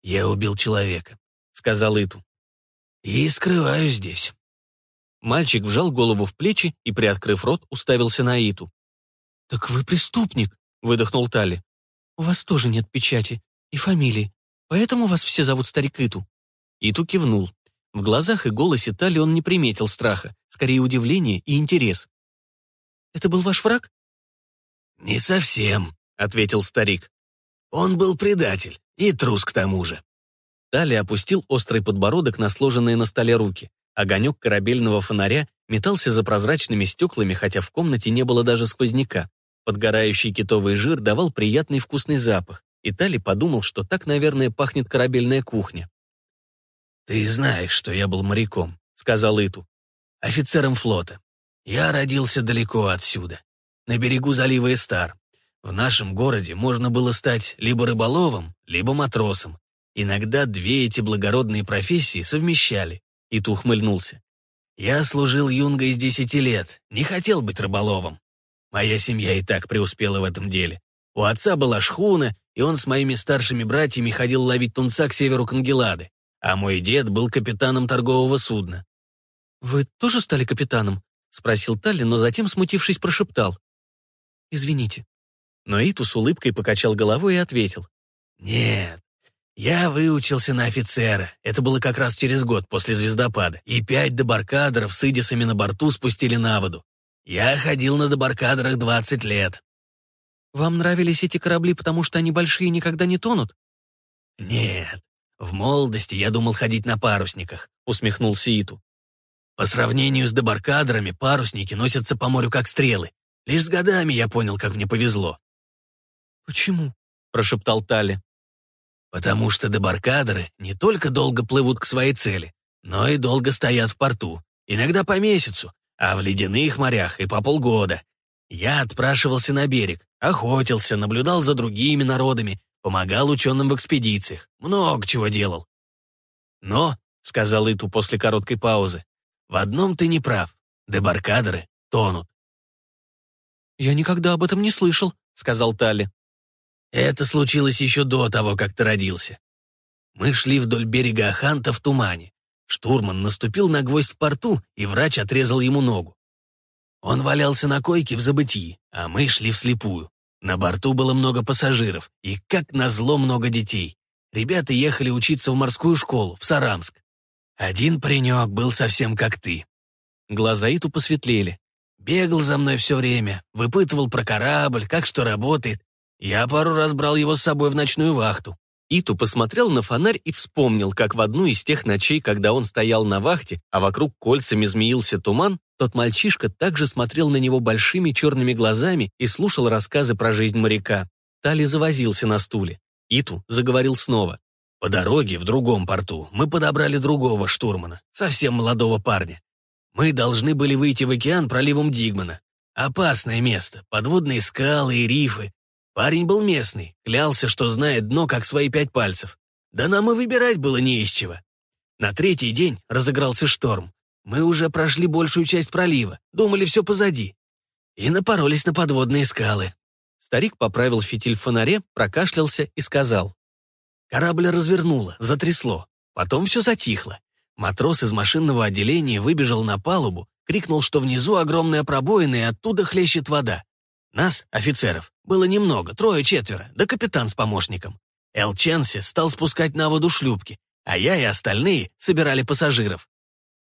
«Я убил человека», — сказал Иту. «И скрываю здесь». Мальчик вжал голову в плечи и, приоткрыв рот, уставился на Иту. «Так вы преступник», — выдохнул Тали. У вас тоже нет печати и фамилии, поэтому вас все зовут Старик Иту». Иту кивнул. В глазах и голосе Тали он не приметил страха, скорее удивление и интерес. «Это был ваш враг?» «Не совсем», — ответил старик. «Он был предатель и трус к тому же». Тали опустил острый подбородок на сложенные на столе руки. Огонек корабельного фонаря метался за прозрачными стеклами, хотя в комнате не было даже сквозняка. Подгорающий китовый жир давал приятный вкусный запах, и Тали подумал, что так, наверное, пахнет корабельная кухня. «Ты знаешь, что я был моряком», — сказал Иту. «Офицером флота. Я родился далеко отсюда, на берегу залива Истар. В нашем городе можно было стать либо рыболовом, либо матросом. Иногда две эти благородные профессии совмещали. Иту ухмыльнулся. Я служил юнгой с десяти лет, не хотел быть рыболовом. Моя семья и так преуспела в этом деле. У отца была шхуна, и он с моими старшими братьями ходил ловить тунца к северу Кангелады, а мой дед был капитаном торгового судна. «Вы тоже стали капитаном?» — спросил Талли, но затем, смутившись, прошептал. «Извините». Но Иту с улыбкой покачал головой и ответил. «Нет, я выучился на офицера. Это было как раз через год после звездопада. И пять дебаркадеров с идисами на борту спустили на воду. Я ходил на дебаркадерах 20 лет. Вам нравились эти корабли, потому что они большие и никогда не тонут? Нет. В молодости я думал ходить на парусниках, усмехнулся Иту. По сравнению с дебаркадерами, парусники носятся по морю как стрелы. Лишь с годами я понял, как мне повезло. «Почему?» — прошептал Тали. «Потому что дебаркадеры не только долго плывут к своей цели, но и долго стоят в порту, иногда по месяцу, а в ледяных морях и по полгода. Я отпрашивался на берег, охотился, наблюдал за другими народами, помогал ученым в экспедициях, много чего делал. Но, — сказал Иту после короткой паузы, — в одном ты не прав, дебаркадеры тонут. «Я никогда об этом не слышал», — сказал Тали. Это случилось еще до того, как ты родился. Мы шли вдоль берега Аханта в тумане. Штурман наступил на гвоздь в порту, и врач отрезал ему ногу. Он валялся на койке в забытии, а мы шли вслепую. На борту было много пассажиров, и, как назло, много детей. Ребята ехали учиться в морскую школу, в Сарамск. Один паренек был совсем как ты. Глаза Иту посветлели. Бегал за мной все время, выпытывал про корабль, как что работает. Я пару раз брал его с собой в ночную вахту. Иту посмотрел на фонарь и вспомнил, как в одну из тех ночей, когда он стоял на вахте, а вокруг кольцами змеился туман, тот мальчишка также смотрел на него большими черными глазами и слушал рассказы про жизнь моряка. Тали завозился на стуле. Иту заговорил снова. По дороге в другом порту мы подобрали другого штурмана, совсем молодого парня. Мы должны были выйти в океан проливом Дигмана. Опасное место, подводные скалы и рифы, Парень был местный, клялся, что знает дно, как свои пять пальцев. Да нам и выбирать было не из чего. На третий день разыгрался шторм. Мы уже прошли большую часть пролива, думали, все позади. И напоролись на подводные скалы. Старик поправил фитиль в фонаре, прокашлялся и сказал. Корабль развернуло, затрясло. Потом все затихло. Матрос из машинного отделения выбежал на палубу, крикнул, что внизу огромная пробоина и оттуда хлещет вода. Нас, офицеров, было немного, трое-четверо, да капитан с помощником. Эл Ченси стал спускать на воду шлюпки, а я и остальные собирали пассажиров.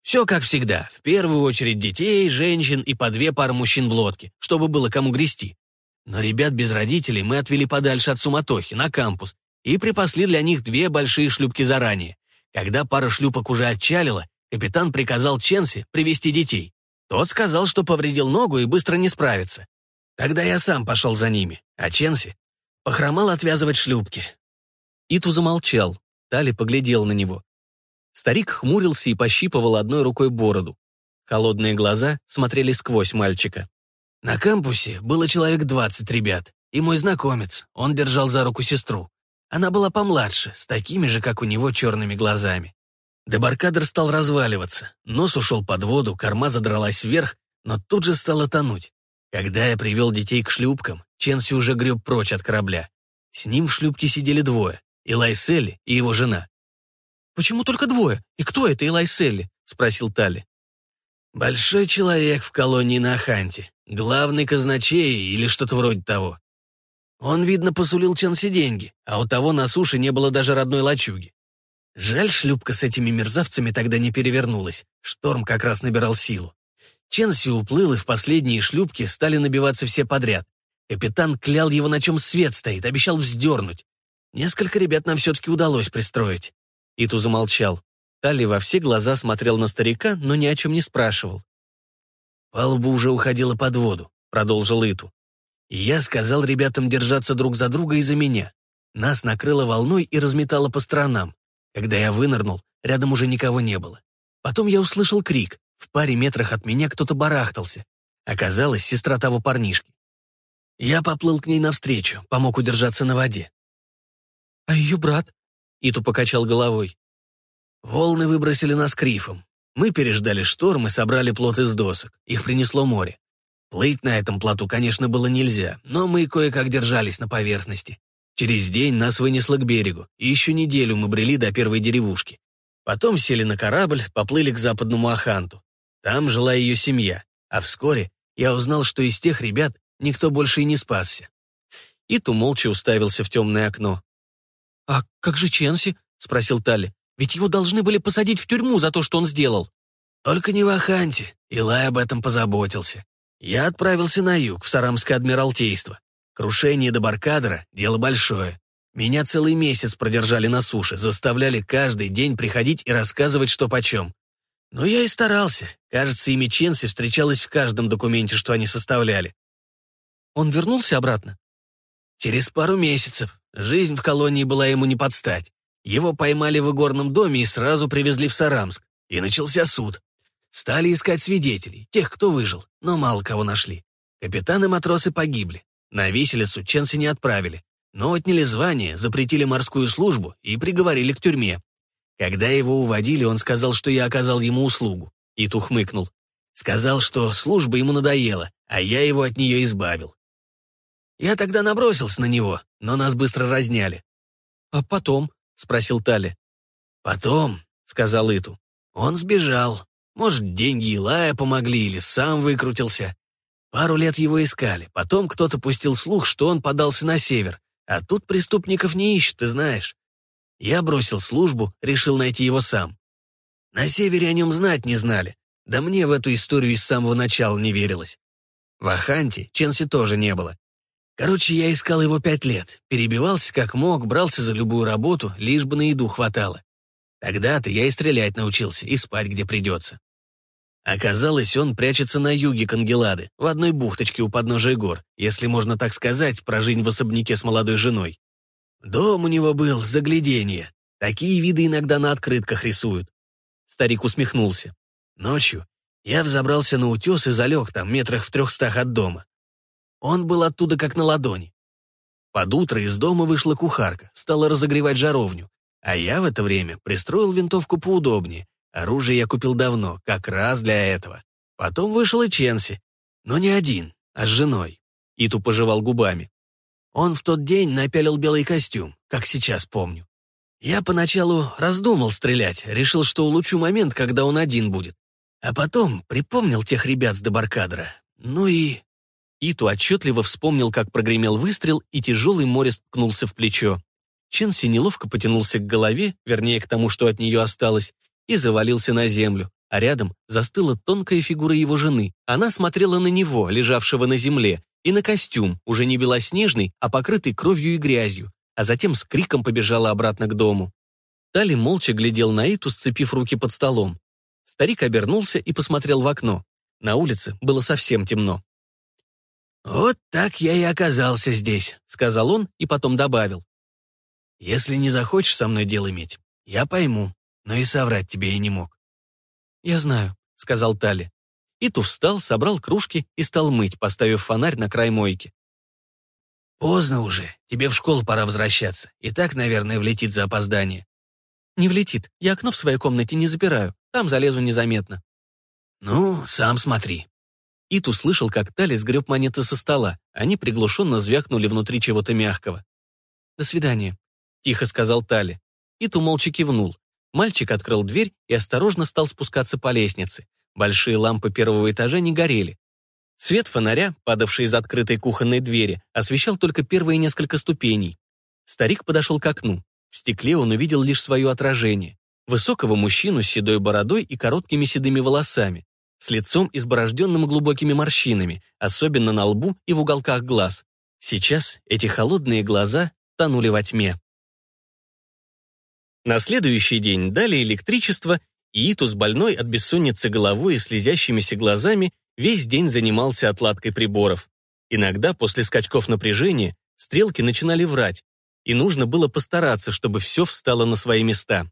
Все как всегда, в первую очередь детей, женщин и по две пары мужчин в лодке, чтобы было кому грести. Но ребят без родителей мы отвели подальше от суматохи, на кампус, и припасли для них две большие шлюпки заранее. Когда пара шлюпок уже отчалила, капитан приказал Ченси привести детей. Тот сказал, что повредил ногу и быстро не справится. Тогда я сам пошел за ними, а Ченси похромал отвязывать шлюпки. Иту замолчал. Тали поглядел на него. Старик хмурился и пощипывал одной рукой бороду. Холодные глаза смотрели сквозь мальчика. На кампусе было человек двадцать ребят, и мой знакомец, он держал за руку сестру. Она была помладше, с такими же, как у него, черными глазами. Дебаркадер стал разваливаться, нос ушел под воду, корма задралась вверх, но тут же стала тонуть. Когда я привел детей к шлюпкам, Ченси уже греб прочь от корабля. С ним в шлюпке сидели двое — Илай Селли и его жена. «Почему только двое? И кто это Илай Селли?» — спросил Тали. «Большой человек в колонии на Аханте. Главный казначей или что-то вроде того. Он, видно, посулил Ченси деньги, а у того на суше не было даже родной лачуги. Жаль, шлюпка с этими мерзавцами тогда не перевернулась. Шторм как раз набирал силу. Ченси уплыл, и в последние шлюпки стали набиваться все подряд. Капитан клял его, на чем свет стоит, обещал вздернуть. Несколько ребят нам все-таки удалось пристроить. Иту замолчал. Талли во все глаза смотрел на старика, но ни о чем не спрашивал. «Палуба уже уходила под воду», — продолжил Иту. И я сказал ребятам держаться друг за друга из-за меня. Нас накрыло волной и разметало по сторонам. Когда я вынырнул, рядом уже никого не было. Потом я услышал крик. В паре метрах от меня кто-то барахтался. Оказалось, сестра того парнишки. Я поплыл к ней навстречу, помог удержаться на воде. «А ее брат?» — Иту покачал головой. Волны выбросили нас крифом. Мы переждали шторм и собрали плот из досок. Их принесло море. Плыть на этом плоту, конечно, было нельзя, но мы кое-как держались на поверхности. Через день нас вынесло к берегу, и еще неделю мы брели до первой деревушки. Потом сели на корабль, поплыли к западному Аханту. Там жила ее семья, а вскоре я узнал, что из тех ребят никто больше и не спасся. Иту молча уставился в темное окно. «А как же Ченси?» — спросил Тали. «Ведь его должны были посадить в тюрьму за то, что он сделал». «Только не в Аханте. Илай об этом позаботился. Я отправился на юг, в Сарамское Адмиралтейство. Крушение до Баркадера — дело большое. Меня целый месяц продержали на суше, заставляли каждый день приходить и рассказывать, что почем. Но я и старался. Кажется, имя Ченси встречалось в каждом документе, что они составляли. Он вернулся обратно? Через пару месяцев. Жизнь в колонии была ему не подстать. Его поймали в игорном доме и сразу привезли в Сарамск. И начался суд. Стали искать свидетелей, тех, кто выжил, но мало кого нашли. Капитан и матросы погибли. На виселицу Ченси не отправили, но отняли звание, запретили морскую службу и приговорили к тюрьме. Когда его уводили, он сказал, что я оказал ему услугу. И тухмыкнул. Сказал, что служба ему надоела, а я его от нее избавил. Я тогда набросился на него, но нас быстро разняли. «А потом?» — спросил Тали. «Потом», — сказал Иту, — «он сбежал. Может, деньги Илая помогли или сам выкрутился. Пару лет его искали, потом кто-то пустил слух, что он подался на север, а тут преступников не ищут, ты знаешь. Я бросил службу, решил найти его сам. На севере о нем знать не знали, да мне в эту историю с самого начала не верилось. В Аханте Ченси тоже не было. Короче, я искал его пять лет, перебивался как мог, брался за любую работу, лишь бы на еду хватало. Тогда-то я и стрелять научился, и спать где придется. Оказалось, он прячется на юге Кангелады, в одной бухточке у подножия гор, если можно так сказать, про жизнь в особняке с молодой женой. Дом у него был загляденье. Такие виды иногда на открытках рисуют. Старик усмехнулся. Ночью я взобрался на утес и залег там, метрах в трехстах от дома. Он был оттуда как на ладони. Под утро из дома вышла кухарка, стала разогревать жаровню, а я в это время пристроил винтовку поудобнее, Оружие я купил давно, как раз для этого. Потом вышел и Ченси. Но не один, а с женой. Иту пожевал губами. Он в тот день напялил белый костюм, как сейчас помню. Я поначалу раздумал стрелять, решил, что улучшу момент, когда он один будет. А потом припомнил тех ребят с Дебаркадера. Ну и... Иту отчетливо вспомнил, как прогремел выстрел, и тяжелый морест ткнулся в плечо. Ченси неловко потянулся к голове, вернее, к тому, что от нее осталось, и завалился на землю, а рядом застыла тонкая фигура его жены. Она смотрела на него, лежавшего на земле, и на костюм, уже не белоснежный, а покрытый кровью и грязью, а затем с криком побежала обратно к дому. Тали молча глядел на Иту, сцепив руки под столом. Старик обернулся и посмотрел в окно. На улице было совсем темно. «Вот так я и оказался здесь», — сказал он и потом добавил. «Если не захочешь со мной дело иметь, я пойму но и соврать тебе я не мог. «Я знаю», — сказал Тали. Иту встал, собрал кружки и стал мыть, поставив фонарь на край мойки. «Поздно уже. Тебе в школу пора возвращаться. И так, наверное, влетит за опоздание». «Не влетит. Я окно в своей комнате не запираю. Там залезу незаметно». «Ну, сам смотри». Ит услышал, как Тали сгреб монеты со стола. Они приглушенно звякнули внутри чего-то мягкого. «До свидания», — тихо сказал Тали. Иту молча кивнул. Мальчик открыл дверь и осторожно стал спускаться по лестнице. Большие лампы первого этажа не горели. Свет фонаря, падавший из открытой кухонной двери, освещал только первые несколько ступеней. Старик подошел к окну. В стекле он увидел лишь свое отражение. Высокого мужчину с седой бородой и короткими седыми волосами, с лицом изборожденным глубокими морщинами, особенно на лбу и в уголках глаз. Сейчас эти холодные глаза тонули во тьме. На следующий день дали электричество, и Итус, больной от бессонницы головой и слезящимися глазами, весь день занимался отладкой приборов. Иногда после скачков напряжения стрелки начинали врать, и нужно было постараться, чтобы все встало на свои места.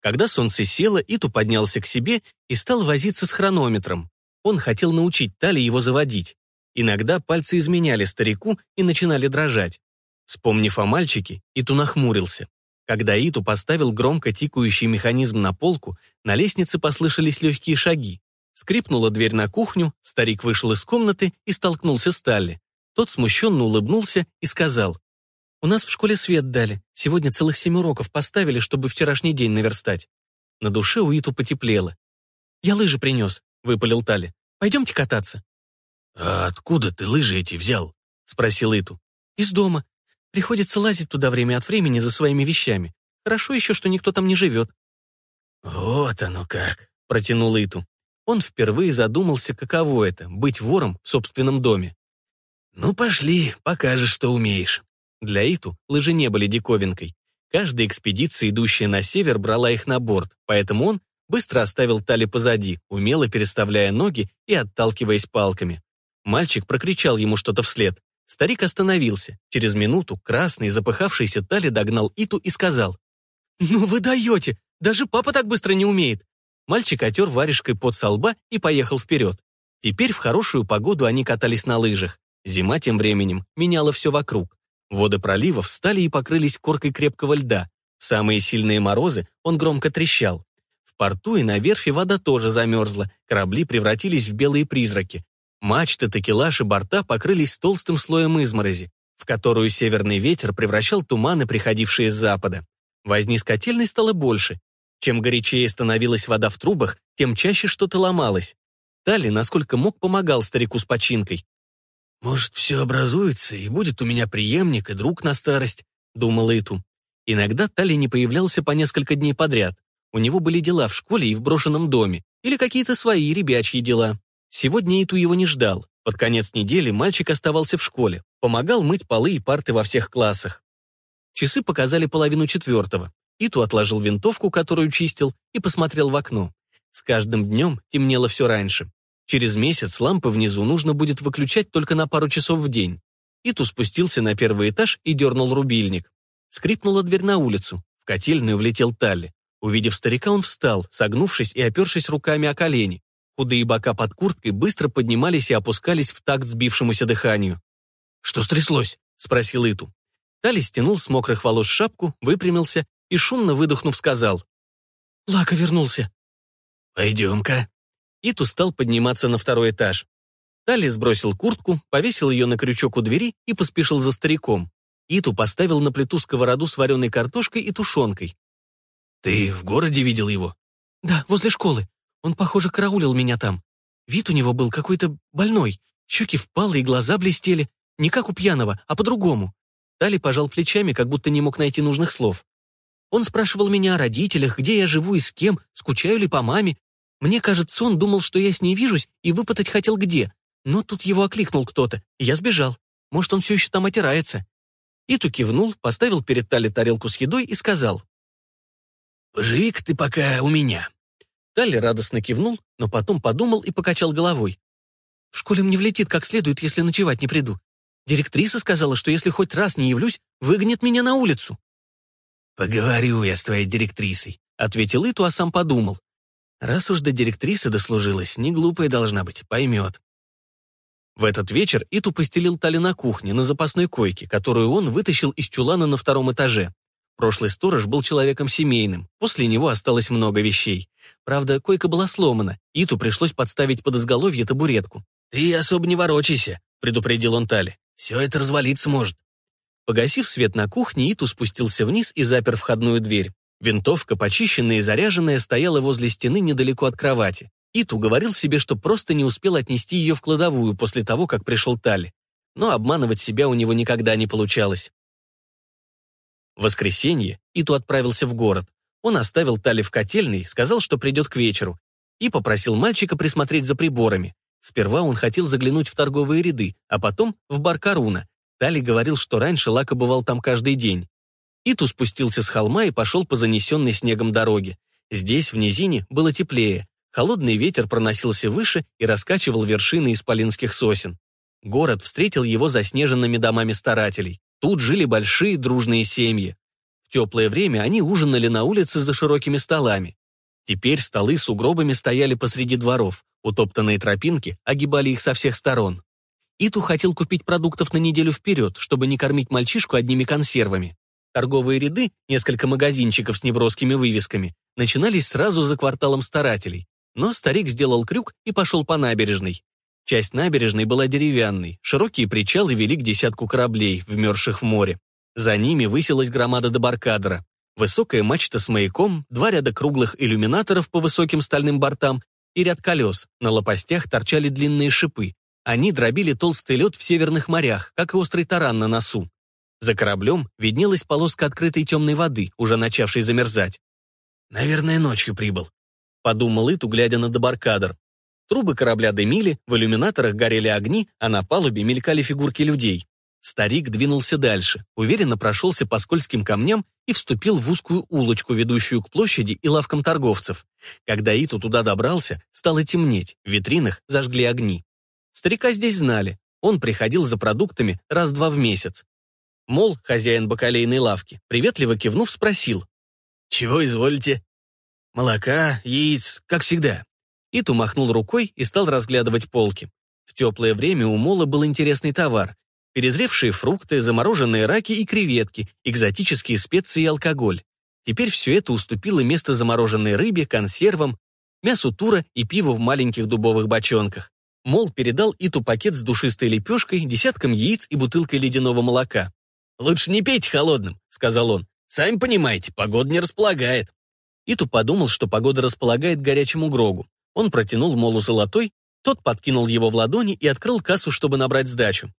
Когда солнце село, Иту поднялся к себе и стал возиться с хронометром. Он хотел научить Тали его заводить. Иногда пальцы изменяли старику и начинали дрожать. Вспомнив о мальчике, Иту нахмурился. Когда Иту поставил громко тикающий механизм на полку, на лестнице послышались легкие шаги. Скрипнула дверь на кухню, старик вышел из комнаты и столкнулся с Талли. Тот смущенно улыбнулся и сказал, «У нас в школе свет дали. Сегодня целых семь уроков поставили, чтобы вчерашний день наверстать». На душе у Иту потеплело. «Я лыжи принес», — выпалил Талли. «Пойдемте кататься». «А откуда ты лыжи эти взял?» — спросил Иту. «Из дома. Приходится лазить туда время от времени за своими вещами. Хорошо еще, что никто там не живет». «Вот оно как», — протянул Иту. Он впервые задумался, каково это — быть вором в собственном доме. «Ну, пошли, покажешь, что умеешь». Для Иту лыжи не были диковинкой. Каждая экспедиция, идущая на север, брала их на борт, поэтому он быстро оставил Тали позади, умело переставляя ноги и отталкиваясь палками. Мальчик прокричал ему что-то вслед. Старик остановился. Через минуту красный, запыхавшийся Тали догнал Иту и сказал. «Ну вы даете! Даже папа так быстро не умеет!» Мальчик отер варежкой под со лба и поехал вперед. Теперь в хорошую погоду они катались на лыжах. Зима тем временем меняла все вокруг. Воды проливов встали и покрылись коркой крепкого льда. Самые сильные морозы он громко трещал. В порту и на верфи вода тоже замерзла, корабли превратились в белые призраки. Мачты, такелаж и борта покрылись толстым слоем изморози, в которую северный ветер превращал туманы, приходившие с запада. Возни с котельной стало больше. Чем горячее становилась вода в трубах, тем чаще что-то ломалось. Тали, насколько мог, помогал старику с починкой. «Может, все образуется, и будет у меня преемник и друг на старость», — думала Иту. Иногда Тали не появлялся по несколько дней подряд. У него были дела в школе и в брошенном доме, или какие-то свои ребячьи дела. Сегодня Иту его не ждал. Под конец недели мальчик оставался в школе, помогал мыть полы и парты во всех классах. Часы показали половину четвертого. Иту отложил винтовку, которую чистил, и посмотрел в окно. С каждым днем темнело все раньше. Через месяц лампы внизу нужно будет выключать только на пару часов в день. Иту спустился на первый этаж и дернул рубильник. Скрипнула дверь на улицу. В котельную влетел Талли. Увидев старика, он встал, согнувшись и опершись руками о колени. Худые бока под курткой быстро поднимались и опускались в такт сбившемуся дыханию. «Что стряслось?» — спросил Иту. Талли стянул с мокрых волос шапку, выпрямился и, шумно выдохнув, сказал. «Лака вернулся». «Пойдем-ка». Иту стал подниматься на второй этаж. Талли сбросил куртку, повесил ее на крючок у двери и поспешил за стариком. Иту поставил на плиту сковороду с вареной картошкой и тушенкой. «Ты в городе видел его?» «Да, возле школы. Он, похоже, караулил меня там. Вид у него был какой-то больной. Щеки впалы и глаза блестели. Не как у пьяного, а по-другому». Тали пожал плечами, как будто не мог найти нужных слов. Он спрашивал меня о родителях, где я живу и с кем, скучаю ли по маме. Мне кажется, он думал, что я с ней вижусь, и выпытать хотел где. Но тут его окликнул кто-то, и я сбежал. Может, он все еще там отирается. Иту кивнул, поставил перед Тали тарелку с едой и сказал. «Поживи-ка ты пока у меня». Талли радостно кивнул, но потом подумал и покачал головой. «В школе мне влетит как следует, если ночевать не приду. Директриса сказала, что если хоть раз не явлюсь, выгонит меня на улицу». «Поговорю я с твоей директрисой», — ответил Иту, а сам подумал. «Раз уж до директрисы дослужилась, не глупая должна быть, поймет». В этот вечер Иту постелил Тали на кухне, на запасной койке, которую он вытащил из чулана на втором этаже. Прошлый сторож был человеком семейным, после него осталось много вещей. Правда, койка была сломана, Иту пришлось подставить под изголовье табуретку. «Ты особо не ворочайся», — предупредил он Тали. «Все это развалиться может». Погасив свет на кухне, Иту спустился вниз и запер входную дверь. Винтовка, почищенная и заряженная, стояла возле стены недалеко от кровати. Иту говорил себе, что просто не успел отнести ее в кладовую после того, как пришел Тали. Но обманывать себя у него никогда не получалось. В воскресенье Иту отправился в город. Он оставил Тали в котельной, сказал, что придет к вечеру, и попросил мальчика присмотреть за приборами. Сперва он хотел заглянуть в торговые ряды, а потом в бар Каруна. Тали говорил, что раньше Лака бывал там каждый день. Иту спустился с холма и пошел по занесенной снегом дороге. Здесь, в низине, было теплее. Холодный ветер проносился выше и раскачивал вершины исполинских сосен. Город встретил его заснеженными домами старателей. Тут жили большие дружные семьи. В теплое время они ужинали на улице за широкими столами. Теперь столы с угробами стояли посреди дворов, утоптанные тропинки огибали их со всех сторон. Иту хотел купить продуктов на неделю вперед, чтобы не кормить мальчишку одними консервами. Торговые ряды, несколько магазинчиков с неброскими вывесками, начинались сразу за кварталом старателей. Но старик сделал крюк и пошел по набережной. Часть набережной была деревянной, широкие причалы вели к десятку кораблей, вмерзших в море. За ними высилась громада дебаркадера. Высокая мачта с маяком, два ряда круглых иллюминаторов по высоким стальным бортам и ряд колес. На лопастях торчали длинные шипы. Они дробили толстый лед в северных морях, как и острый таран на носу. За кораблем виднелась полоска открытой темной воды, уже начавшей замерзать. «Наверное, ночью прибыл», — подумал Иту, глядя на дебаркадер. Трубы корабля дымили, в иллюминаторах горели огни, а на палубе мелькали фигурки людей. Старик двинулся дальше, уверенно прошелся по скользким камням и вступил в узкую улочку, ведущую к площади и лавкам торговцев. Когда Иту туда добрался, стало темнеть, в витринах зажгли огни. Старика здесь знали, он приходил за продуктами раз-два в месяц. Мол, хозяин бакалейной лавки, приветливо кивнув, спросил. «Чего изволите?» «Молока, яиц, как всегда». Иту махнул рукой и стал разглядывать полки. В теплое время у Мола был интересный товар. Перезревшие фрукты, замороженные раки и креветки, экзотические специи и алкоголь. Теперь все это уступило место замороженной рыбе, консервам, мясу тура и пиву в маленьких дубовых бочонках. Мол передал Иту пакет с душистой лепешкой, десятком яиц и бутылкой ледяного молока. «Лучше не пейте холодным», — сказал он. «Сами понимаете, погода не располагает». Иту подумал, что погода располагает горячему грогу. Он протянул Молу золотой, тот подкинул его в ладони и открыл кассу, чтобы набрать сдачу.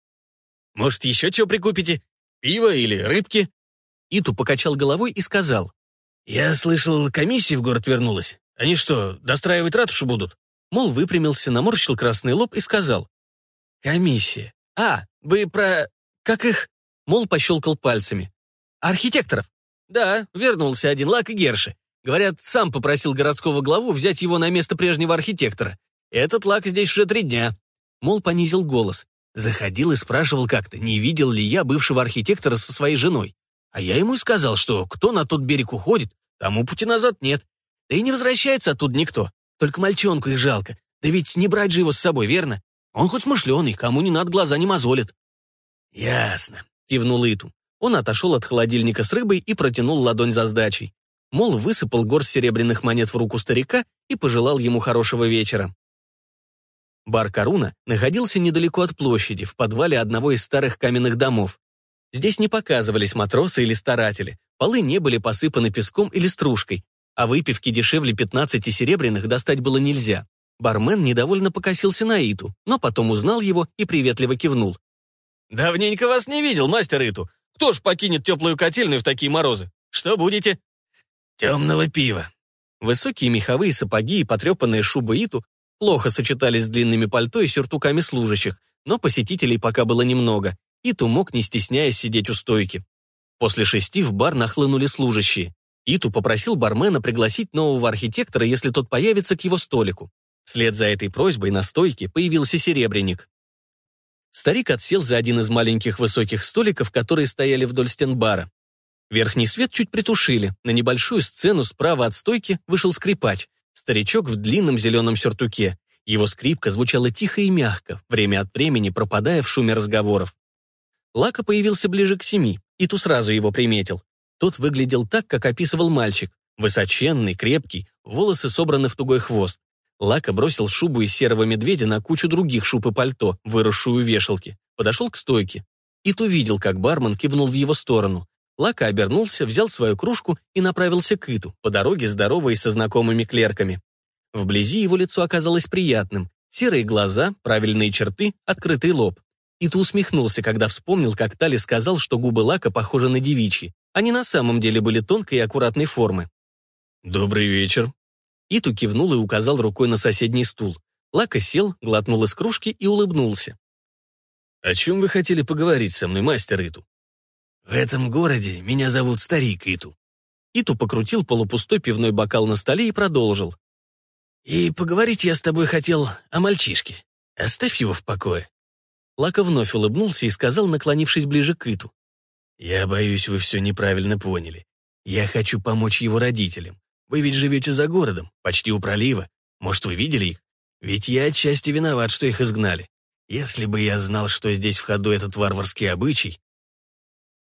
«Может, еще чего прикупите? Пиво или рыбки?» Иту покачал головой и сказал. «Я слышал, комиссия в город вернулась. Они что, достраивать ратушу будут?» Мол выпрямился, наморщил красный лоб и сказал. «Комиссия. А, вы про... как их?» Мол пощелкал пальцами. «Архитекторов?» «Да, вернулся один Лак и Герши. Говорят, сам попросил городского главу взять его на место прежнего архитектора. Этот лак здесь уже три дня. Мол, понизил голос. Заходил и спрашивал как-то, не видел ли я бывшего архитектора со своей женой. А я ему и сказал, что кто на тот берег уходит, тому пути назад нет. Да и не возвращается оттуда никто. Только мальчонку и жалко. Да ведь не брать же его с собой, верно? Он хоть смышленый, кому не надо, глаза не мозолит. «Ясно», — кивнул Иту. Он отошел от холодильника с рыбой и протянул ладонь за сдачей. Мол высыпал горсть серебряных монет в руку старика и пожелал ему хорошего вечера. Бар Каруна находился недалеко от площади, в подвале одного из старых каменных домов. Здесь не показывались матросы или старатели, полы не были посыпаны песком или стружкой, а выпивки дешевле 15 серебряных достать было нельзя. Бармен недовольно покосился на Иту, но потом узнал его и приветливо кивнул. «Давненько вас не видел, мастер Иту. Кто ж покинет теплую котельную в такие морозы? Что будете?» Темного пива. Высокие меховые сапоги и потрепанные шубы Иту плохо сочетались с длинными пальто и сюртуками служащих, но посетителей пока было немного. Иту мог, не стесняясь, сидеть у стойки. После шести в бар нахлынули служащие. Иту попросил бармена пригласить нового архитектора, если тот появится к его столику. Вслед за этой просьбой на стойке появился серебряник. Старик отсел за один из маленьких высоких столиков, которые стояли вдоль стен бара. Верхний свет чуть притушили. На небольшую сцену справа от стойки вышел скрипач. Старичок в длинном зеленом сюртуке. Его скрипка звучала тихо и мягко, время от времени пропадая в шуме разговоров. Лака появился ближе к семи, и ту сразу его приметил. Тот выглядел так, как описывал мальчик. Высоченный, крепкий, волосы собраны в тугой хвост. Лака бросил шубу из серого медведя на кучу других шуб и пальто, выросшую вешалки. Подошел к стойке. Ит увидел, как бармен кивнул в его сторону. Лака обернулся, взял свою кружку и направился к Иту, по дороге здороваясь со знакомыми клерками. Вблизи его лицо оказалось приятным. Серые глаза, правильные черты, открытый лоб. Иту усмехнулся, когда вспомнил, как Тали сказал, что губы Лака похожи на девичьи. Они на самом деле были тонкой и аккуратной формы. «Добрый вечер». Иту кивнул и указал рукой на соседний стул. Лака сел, глотнул из кружки и улыбнулся. «О чем вы хотели поговорить со мной, мастер Иту?» «В этом городе меня зовут Старик Иту». Иту покрутил полупустой пивной бокал на столе и продолжил. «И поговорить я с тобой хотел о мальчишке. Оставь его в покое». Лака вновь улыбнулся и сказал, наклонившись ближе к Иту. «Я боюсь, вы все неправильно поняли. Я хочу помочь его родителям. Вы ведь живете за городом, почти у пролива. Может, вы видели их? Ведь я отчасти виноват, что их изгнали. Если бы я знал, что здесь в ходу этот варварский обычай...»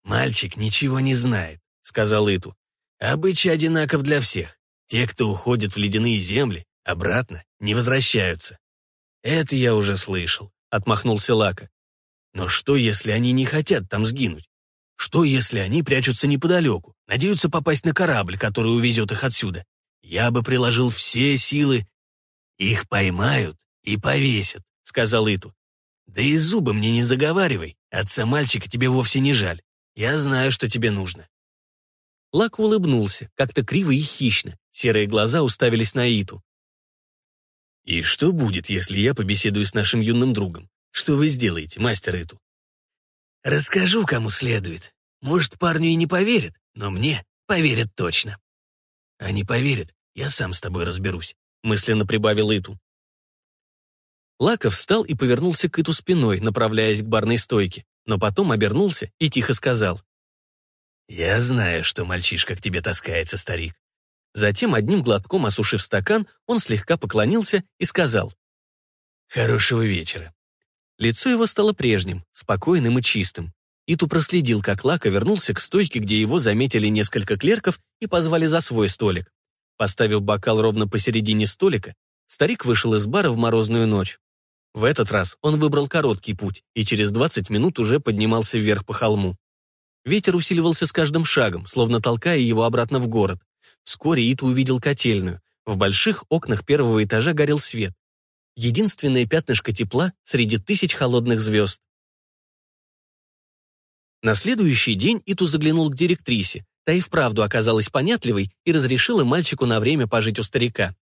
«Мальчик ничего не знает», — сказал Иту. «Обычай одинаков для всех. Те, кто уходит в ледяные земли, обратно не возвращаются. Это я уже слышал. — отмахнулся Лака. «Но что, если они не хотят там сгинуть? Что, если они прячутся неподалеку, надеются попасть на корабль, который увезет их отсюда? Я бы приложил все силы. Их поймают и повесят», — сказал Иту. «Да и зубы мне не заговаривай. Отца мальчика тебе вовсе не жаль. Я знаю, что тебе нужно». Лак улыбнулся, как-то криво и хищно. Серые глаза уставились на Иту. «И что будет, если я побеседую с нашим юным другом? Что вы сделаете, мастер Иту?» «Расскажу, кому следует. Может, парню и не поверит, но мне поверят точно». «А не поверит, я сам с тобой разберусь», — мысленно прибавил Иту. Лаков встал и повернулся к Иту спиной, направляясь к барной стойке, но потом обернулся и тихо сказал. «Я знаю, что мальчишка к тебе таскается, старик. Затем, одним глотком осушив стакан, он слегка поклонился и сказал «Хорошего вечера». Лицо его стало прежним, спокойным и чистым. Иту проследил, как Лака вернулся к стойке, где его заметили несколько клерков и позвали за свой столик. Поставив бокал ровно посередине столика, старик вышел из бара в морозную ночь. В этот раз он выбрал короткий путь и через 20 минут уже поднимался вверх по холму. Ветер усиливался с каждым шагом, словно толкая его обратно в город. Вскоре Иту увидел котельную. В больших окнах первого этажа горел свет. Единственное пятнышко тепла среди тысяч холодных звезд. На следующий день Иту заглянул к директрисе. Та и вправду оказалась понятливой и разрешила мальчику на время пожить у старика.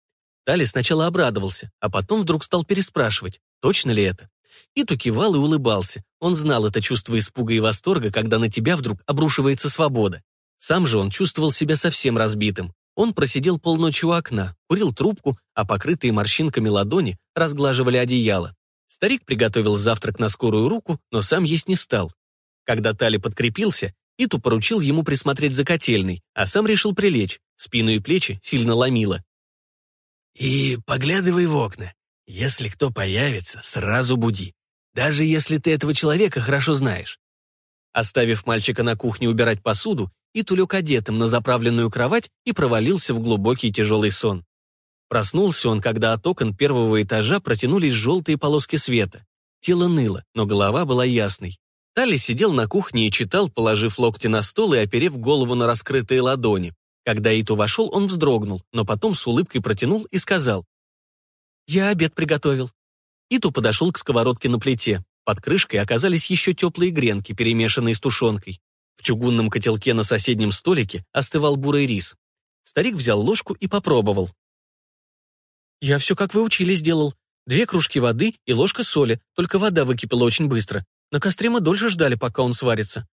Тали сначала обрадовался, а потом вдруг стал переспрашивать, точно ли это. Иту кивал и улыбался. Он знал это чувство испуга и восторга, когда на тебя вдруг обрушивается свобода. Сам же он чувствовал себя совсем разбитым. Он просидел полночи у окна, курил трубку, а покрытые морщинками ладони разглаживали одеяло. Старик приготовил завтрак на скорую руку, но сам есть не стал. Когда Тали подкрепился, Иту поручил ему присмотреть за котельной, а сам решил прилечь, спину и плечи сильно ломило. «И поглядывай в окна. Если кто появится, сразу буди. Даже если ты этого человека хорошо знаешь». Оставив мальчика на кухне убирать посуду, и тулек одетым на заправленную кровать и провалился в глубокий тяжелый сон. Проснулся он, когда от окон первого этажа протянулись желтые полоски света. Тело ныло, но голова была ясной. Тали сидел на кухне и читал, положив локти на стол и оперев голову на раскрытые ладони. Когда Иту вошел, он вздрогнул, но потом с улыбкой протянул и сказал. «Я обед приготовил». Иту подошел к сковородке на плите. Под крышкой оказались еще теплые гренки, перемешанные с тушенкой. В чугунном котелке на соседнем столике остывал бурый рис. Старик взял ложку и попробовал. «Я все, как вы учили, сделал. Две кружки воды и ложка соли, только вода выкипела очень быстро. На костре мы дольше ждали, пока он сварится».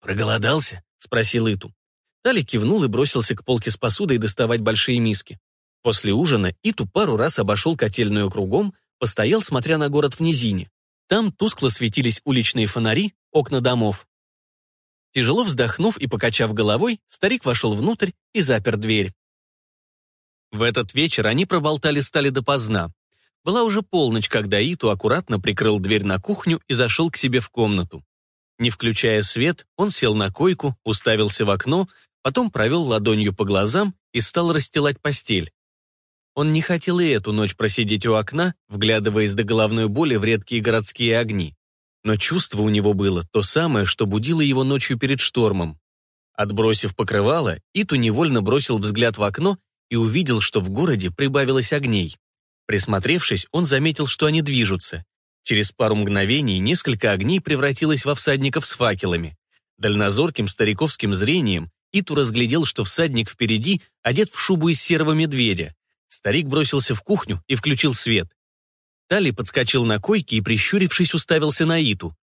«Проголодался?» — спросил Иту. Тали кивнул и бросился к полке с посудой доставать большие миски. После ужина Иту пару раз обошел котельную кругом, постоял, смотря на город в низине. Там тускло светились уличные фонари, окна домов. Тяжело вздохнув и покачав головой, старик вошел внутрь и запер дверь. В этот вечер они проболтали стали допоздна. Была уже полночь, когда Иту аккуратно прикрыл дверь на кухню и зашел к себе в комнату. Не включая свет, он сел на койку, уставился в окно, потом провел ладонью по глазам и стал расстилать постель. Он не хотел и эту ночь просидеть у окна, вглядываясь до головной боли в редкие городские огни но чувство у него было то самое, что будило его ночью перед штормом. Отбросив покрывало, Иту невольно бросил взгляд в окно и увидел, что в городе прибавилось огней. Присмотревшись, он заметил, что они движутся. Через пару мгновений несколько огней превратилось во всадников с факелами. Дальнозорким стариковским зрением Иту разглядел, что всадник впереди одет в шубу из серого медведя. Старик бросился в кухню и включил свет. Тали подскочил на койке и, прищурившись, уставился на Иту.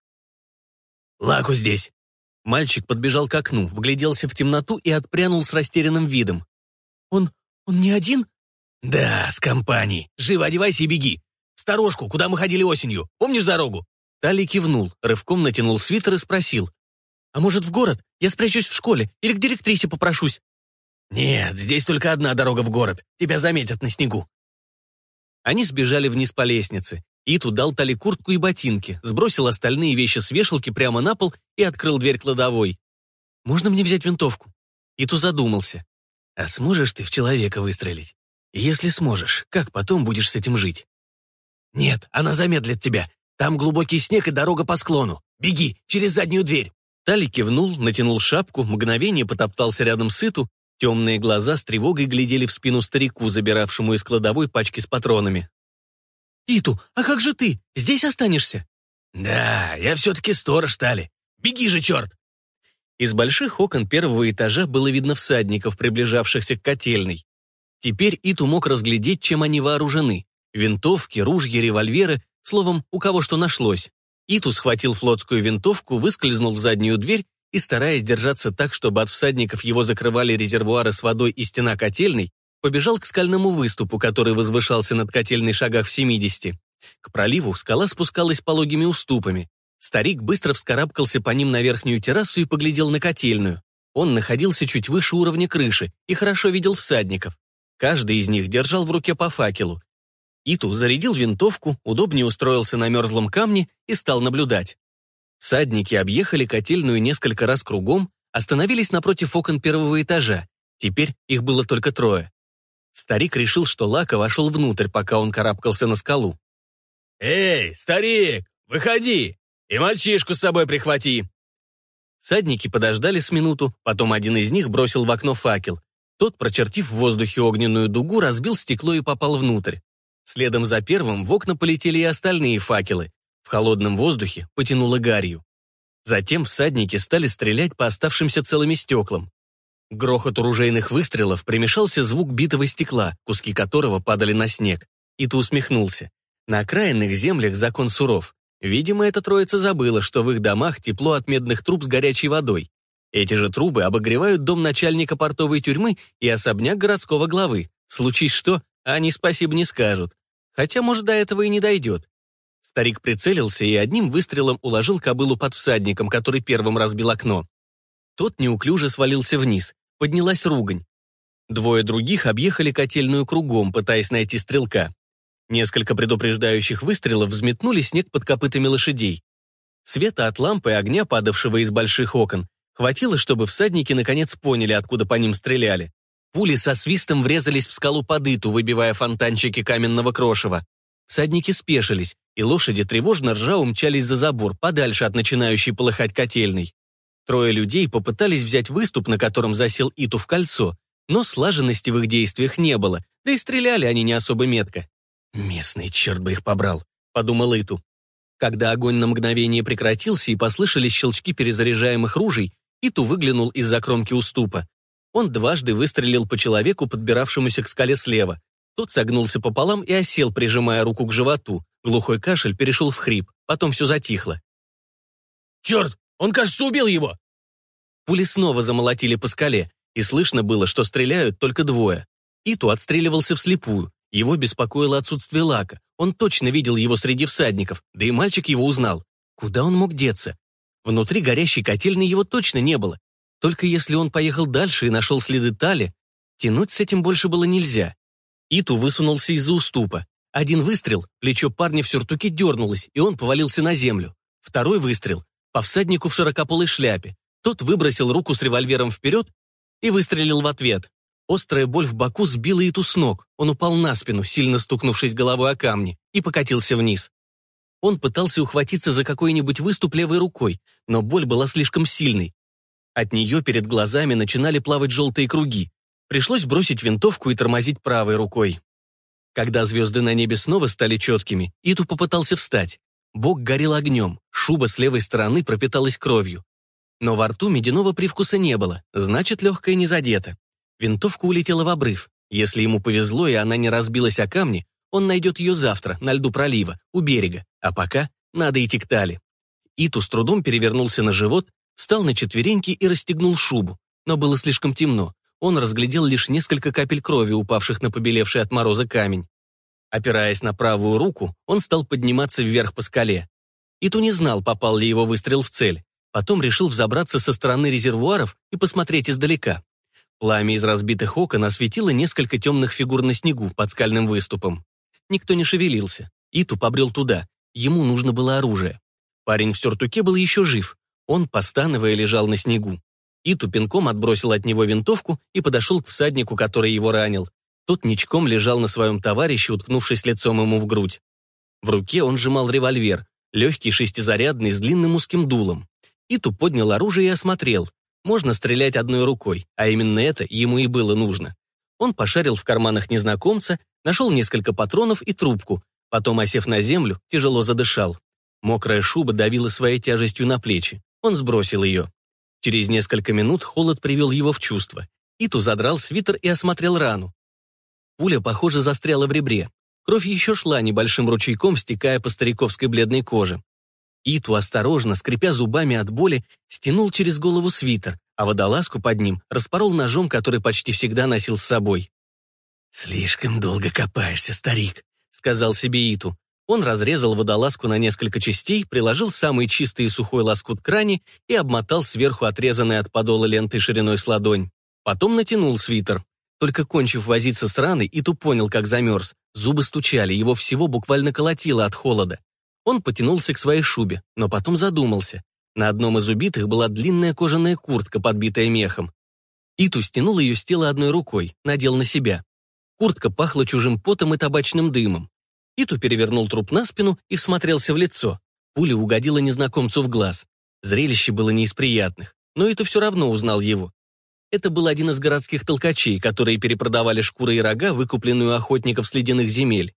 «Лаку здесь!» Мальчик подбежал к окну, вгляделся в темноту и отпрянул с растерянным видом. «Он... он не один?» «Да, с компанией. Живо одевайся и беги. Сторожку, куда мы ходили осенью. Помнишь дорогу?» Тали кивнул, рывком натянул свитер и спросил. «А может, в город? Я спрячусь в школе или к директрисе попрошусь?» «Нет, здесь только одна дорога в город. Тебя заметят на снегу». Они сбежали вниз по лестнице. Иту дал Тали куртку и ботинки, сбросил остальные вещи с вешалки прямо на пол и открыл дверь кладовой. «Можно мне взять винтовку?» Иту задумался. «А сможешь ты в человека выстрелить? Если сможешь, как потом будешь с этим жить?» «Нет, она замедлит тебя. Там глубокий снег и дорога по склону. Беги, через заднюю дверь». Тали кивнул, натянул шапку, мгновение потоптался рядом с Иту, темные глаза с тревогой глядели в спину старику, забиравшему из кладовой пачки с патронами. «Иту, а как же ты? Здесь останешься?» «Да, я все-таки сторож, Тали. Беги же, черт!» Из больших окон первого этажа было видно всадников, приближавшихся к котельной. Теперь Иту мог разглядеть, чем они вооружены. Винтовки, ружья, револьверы, словом, у кого что нашлось. Иту схватил флотскую винтовку, выскользнул в заднюю дверь и, стараясь держаться так, чтобы от всадников его закрывали резервуары с водой и стена котельной, побежал к скальному выступу, который возвышался над котельной шагах в 70. К проливу скала спускалась пологими уступами. Старик быстро вскарабкался по ним на верхнюю террасу и поглядел на котельную. Он находился чуть выше уровня крыши и хорошо видел всадников. Каждый из них держал в руке по факелу. Иту зарядил винтовку, удобнее устроился на мерзлом камне и стал наблюдать. Всадники объехали котельную несколько раз кругом, остановились напротив окон первого этажа. Теперь их было только трое. Старик решил, что Лака вошел внутрь, пока он карабкался на скалу. «Эй, старик, выходи! И мальчишку с собой прихвати!» Садники подождали с минуту, потом один из них бросил в окно факел. Тот, прочертив в воздухе огненную дугу, разбил стекло и попал внутрь. Следом за первым в окна полетели и остальные факелы. В холодном воздухе потянуло гарью. Затем всадники стали стрелять по оставшимся целыми стеклам. К грохоту ружейных выстрелов примешался звук битого стекла, куски которого падали на снег. И ты усмехнулся. На окраинных землях закон суров. Видимо, эта троица забыла, что в их домах тепло от медных труб с горячей водой. Эти же трубы обогревают дом начальника портовой тюрьмы и особняк городского главы. Случись что, они спасибо не скажут. Хотя, может, до этого и не дойдет. Старик прицелился и одним выстрелом уложил кобылу под всадником, который первым разбил окно. Тот неуклюже свалился вниз поднялась ругань. Двое других объехали котельную кругом, пытаясь найти стрелка. Несколько предупреждающих выстрелов взметнули снег под копытами лошадей. Света от лампы и огня, падавшего из больших окон, хватило, чтобы всадники наконец поняли, откуда по ним стреляли. Пули со свистом врезались в скалу под Иту, выбивая фонтанчики каменного крошева. Всадники спешились, и лошади тревожно ржа умчались за забор, подальше от начинающей полыхать котельной. Трое людей попытались взять выступ, на котором засел Иту в кольцо, но слаженности в их действиях не было, да и стреляли они не особо метко. «Местный черт бы их побрал», — подумал Иту. Когда огонь на мгновение прекратился и послышались щелчки перезаряжаемых ружей, Иту выглянул из-за кромки уступа. Он дважды выстрелил по человеку, подбиравшемуся к скале слева. Тот согнулся пополам и осел, прижимая руку к животу. Глухой кашель перешел в хрип, потом все затихло. «Черт, он, кажется, убил его!» Пули снова замолотили по скале, и слышно было, что стреляют только двое. Иту отстреливался вслепую. Его беспокоило отсутствие лака. Он точно видел его среди всадников, да и мальчик его узнал. Куда он мог деться? Внутри горящей котельной его точно не было. Только если он поехал дальше и нашел следы Тали, тянуть с этим больше было нельзя. Иту высунулся из-за уступа. Один выстрел, плечо парня в сюртуке дернулось, и он повалился на землю. Второй выстрел, по всаднику в широкополой шляпе. Тот выбросил руку с револьвером вперед и выстрелил в ответ. Острая боль в боку сбила Иту с ног. Он упал на спину, сильно стукнувшись головой о камни, и покатился вниз. Он пытался ухватиться за какой-нибудь выступ левой рукой, но боль была слишком сильной. От нее перед глазами начинали плавать желтые круги. Пришлось бросить винтовку и тормозить правой рукой. Когда звезды на небе снова стали четкими, Иту попытался встать. Бок горел огнем, шуба с левой стороны пропиталась кровью. Но во рту медяного привкуса не было, значит, легкая не задета. Винтовка улетела в обрыв. Если ему повезло и она не разбилась о камни, он найдет ее завтра, на льду пролива, у берега. А пока надо идти к Тали. Иту с трудом перевернулся на живот, встал на четвереньки и расстегнул шубу. Но было слишком темно. Он разглядел лишь несколько капель крови, упавших на побелевший от мороза камень. Опираясь на правую руку, он стал подниматься вверх по скале. Иту не знал, попал ли его выстрел в цель. Потом решил взобраться со стороны резервуаров и посмотреть издалека. Пламя из разбитых окон осветило несколько темных фигур на снегу под скальным выступом. Никто не шевелился. Иту побрел туда. Ему нужно было оружие. Парень в сюртуке был еще жив. Он, постановая, лежал на снегу. Иту пинком отбросил от него винтовку и подошел к всаднику, который его ранил. Тот ничком лежал на своем товарище, уткнувшись лицом ему в грудь. В руке он сжимал револьвер, легкий шестизарядный с длинным узким дулом. Иту поднял оружие и осмотрел. Можно стрелять одной рукой, а именно это ему и было нужно. Он пошарил в карманах незнакомца, нашел несколько патронов и трубку, потом, осев на землю, тяжело задышал. Мокрая шуба давила своей тяжестью на плечи. Он сбросил ее. Через несколько минут холод привел его в чувство. Иту задрал свитер и осмотрел рану. Пуля, похоже, застряла в ребре. Кровь еще шла небольшим ручейком, стекая по стариковской бледной коже. Иту, осторожно, скрипя зубами от боли, стянул через голову свитер, а водолазку под ним распорол ножом, который почти всегда носил с собой. «Слишком долго копаешься, старик», — сказал себе Иту. Он разрезал водолазку на несколько частей, приложил самый чистый и сухой лоскут к ране и обмотал сверху отрезанной от подола лентой шириной с ладонь. Потом натянул свитер. Только кончив возиться с раной, Иту понял, как замерз. Зубы стучали, его всего буквально колотило от холода. Он потянулся к своей шубе, но потом задумался. На одном из убитых была длинная кожаная куртка, подбитая мехом. Иту стянул ее с тела одной рукой, надел на себя. Куртка пахла чужим потом и табачным дымом. Иту перевернул труп на спину и всмотрелся в лицо. Пуля угодила незнакомцу в глаз. Зрелище было не из приятных, но Иту все равно узнал его. Это был один из городских толкачей, которые перепродавали шкуры и рога, выкупленные у охотников с ледяных земель.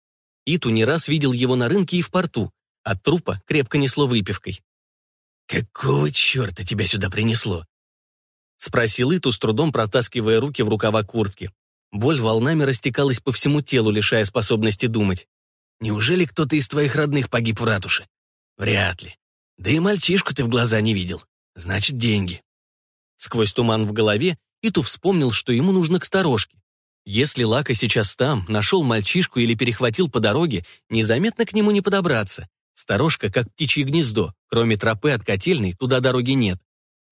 Иту не раз видел его на рынке и в порту, от трупа крепко несло выпивкой. «Какого черта тебя сюда принесло?» Спросил Иту, с трудом протаскивая руки в рукава куртки. Боль волнами растекалась по всему телу, лишая способности думать. «Неужели кто-то из твоих родных погиб в ратуше?» «Вряд ли. Да и мальчишку ты в глаза не видел. Значит, деньги». Сквозь туман в голове Иту вспомнил, что ему нужно к сторожке. Если Лака сейчас там, нашел мальчишку или перехватил по дороге, незаметно к нему не подобраться. Сторожка как птичье гнездо, кроме тропы от котельной туда дороги нет.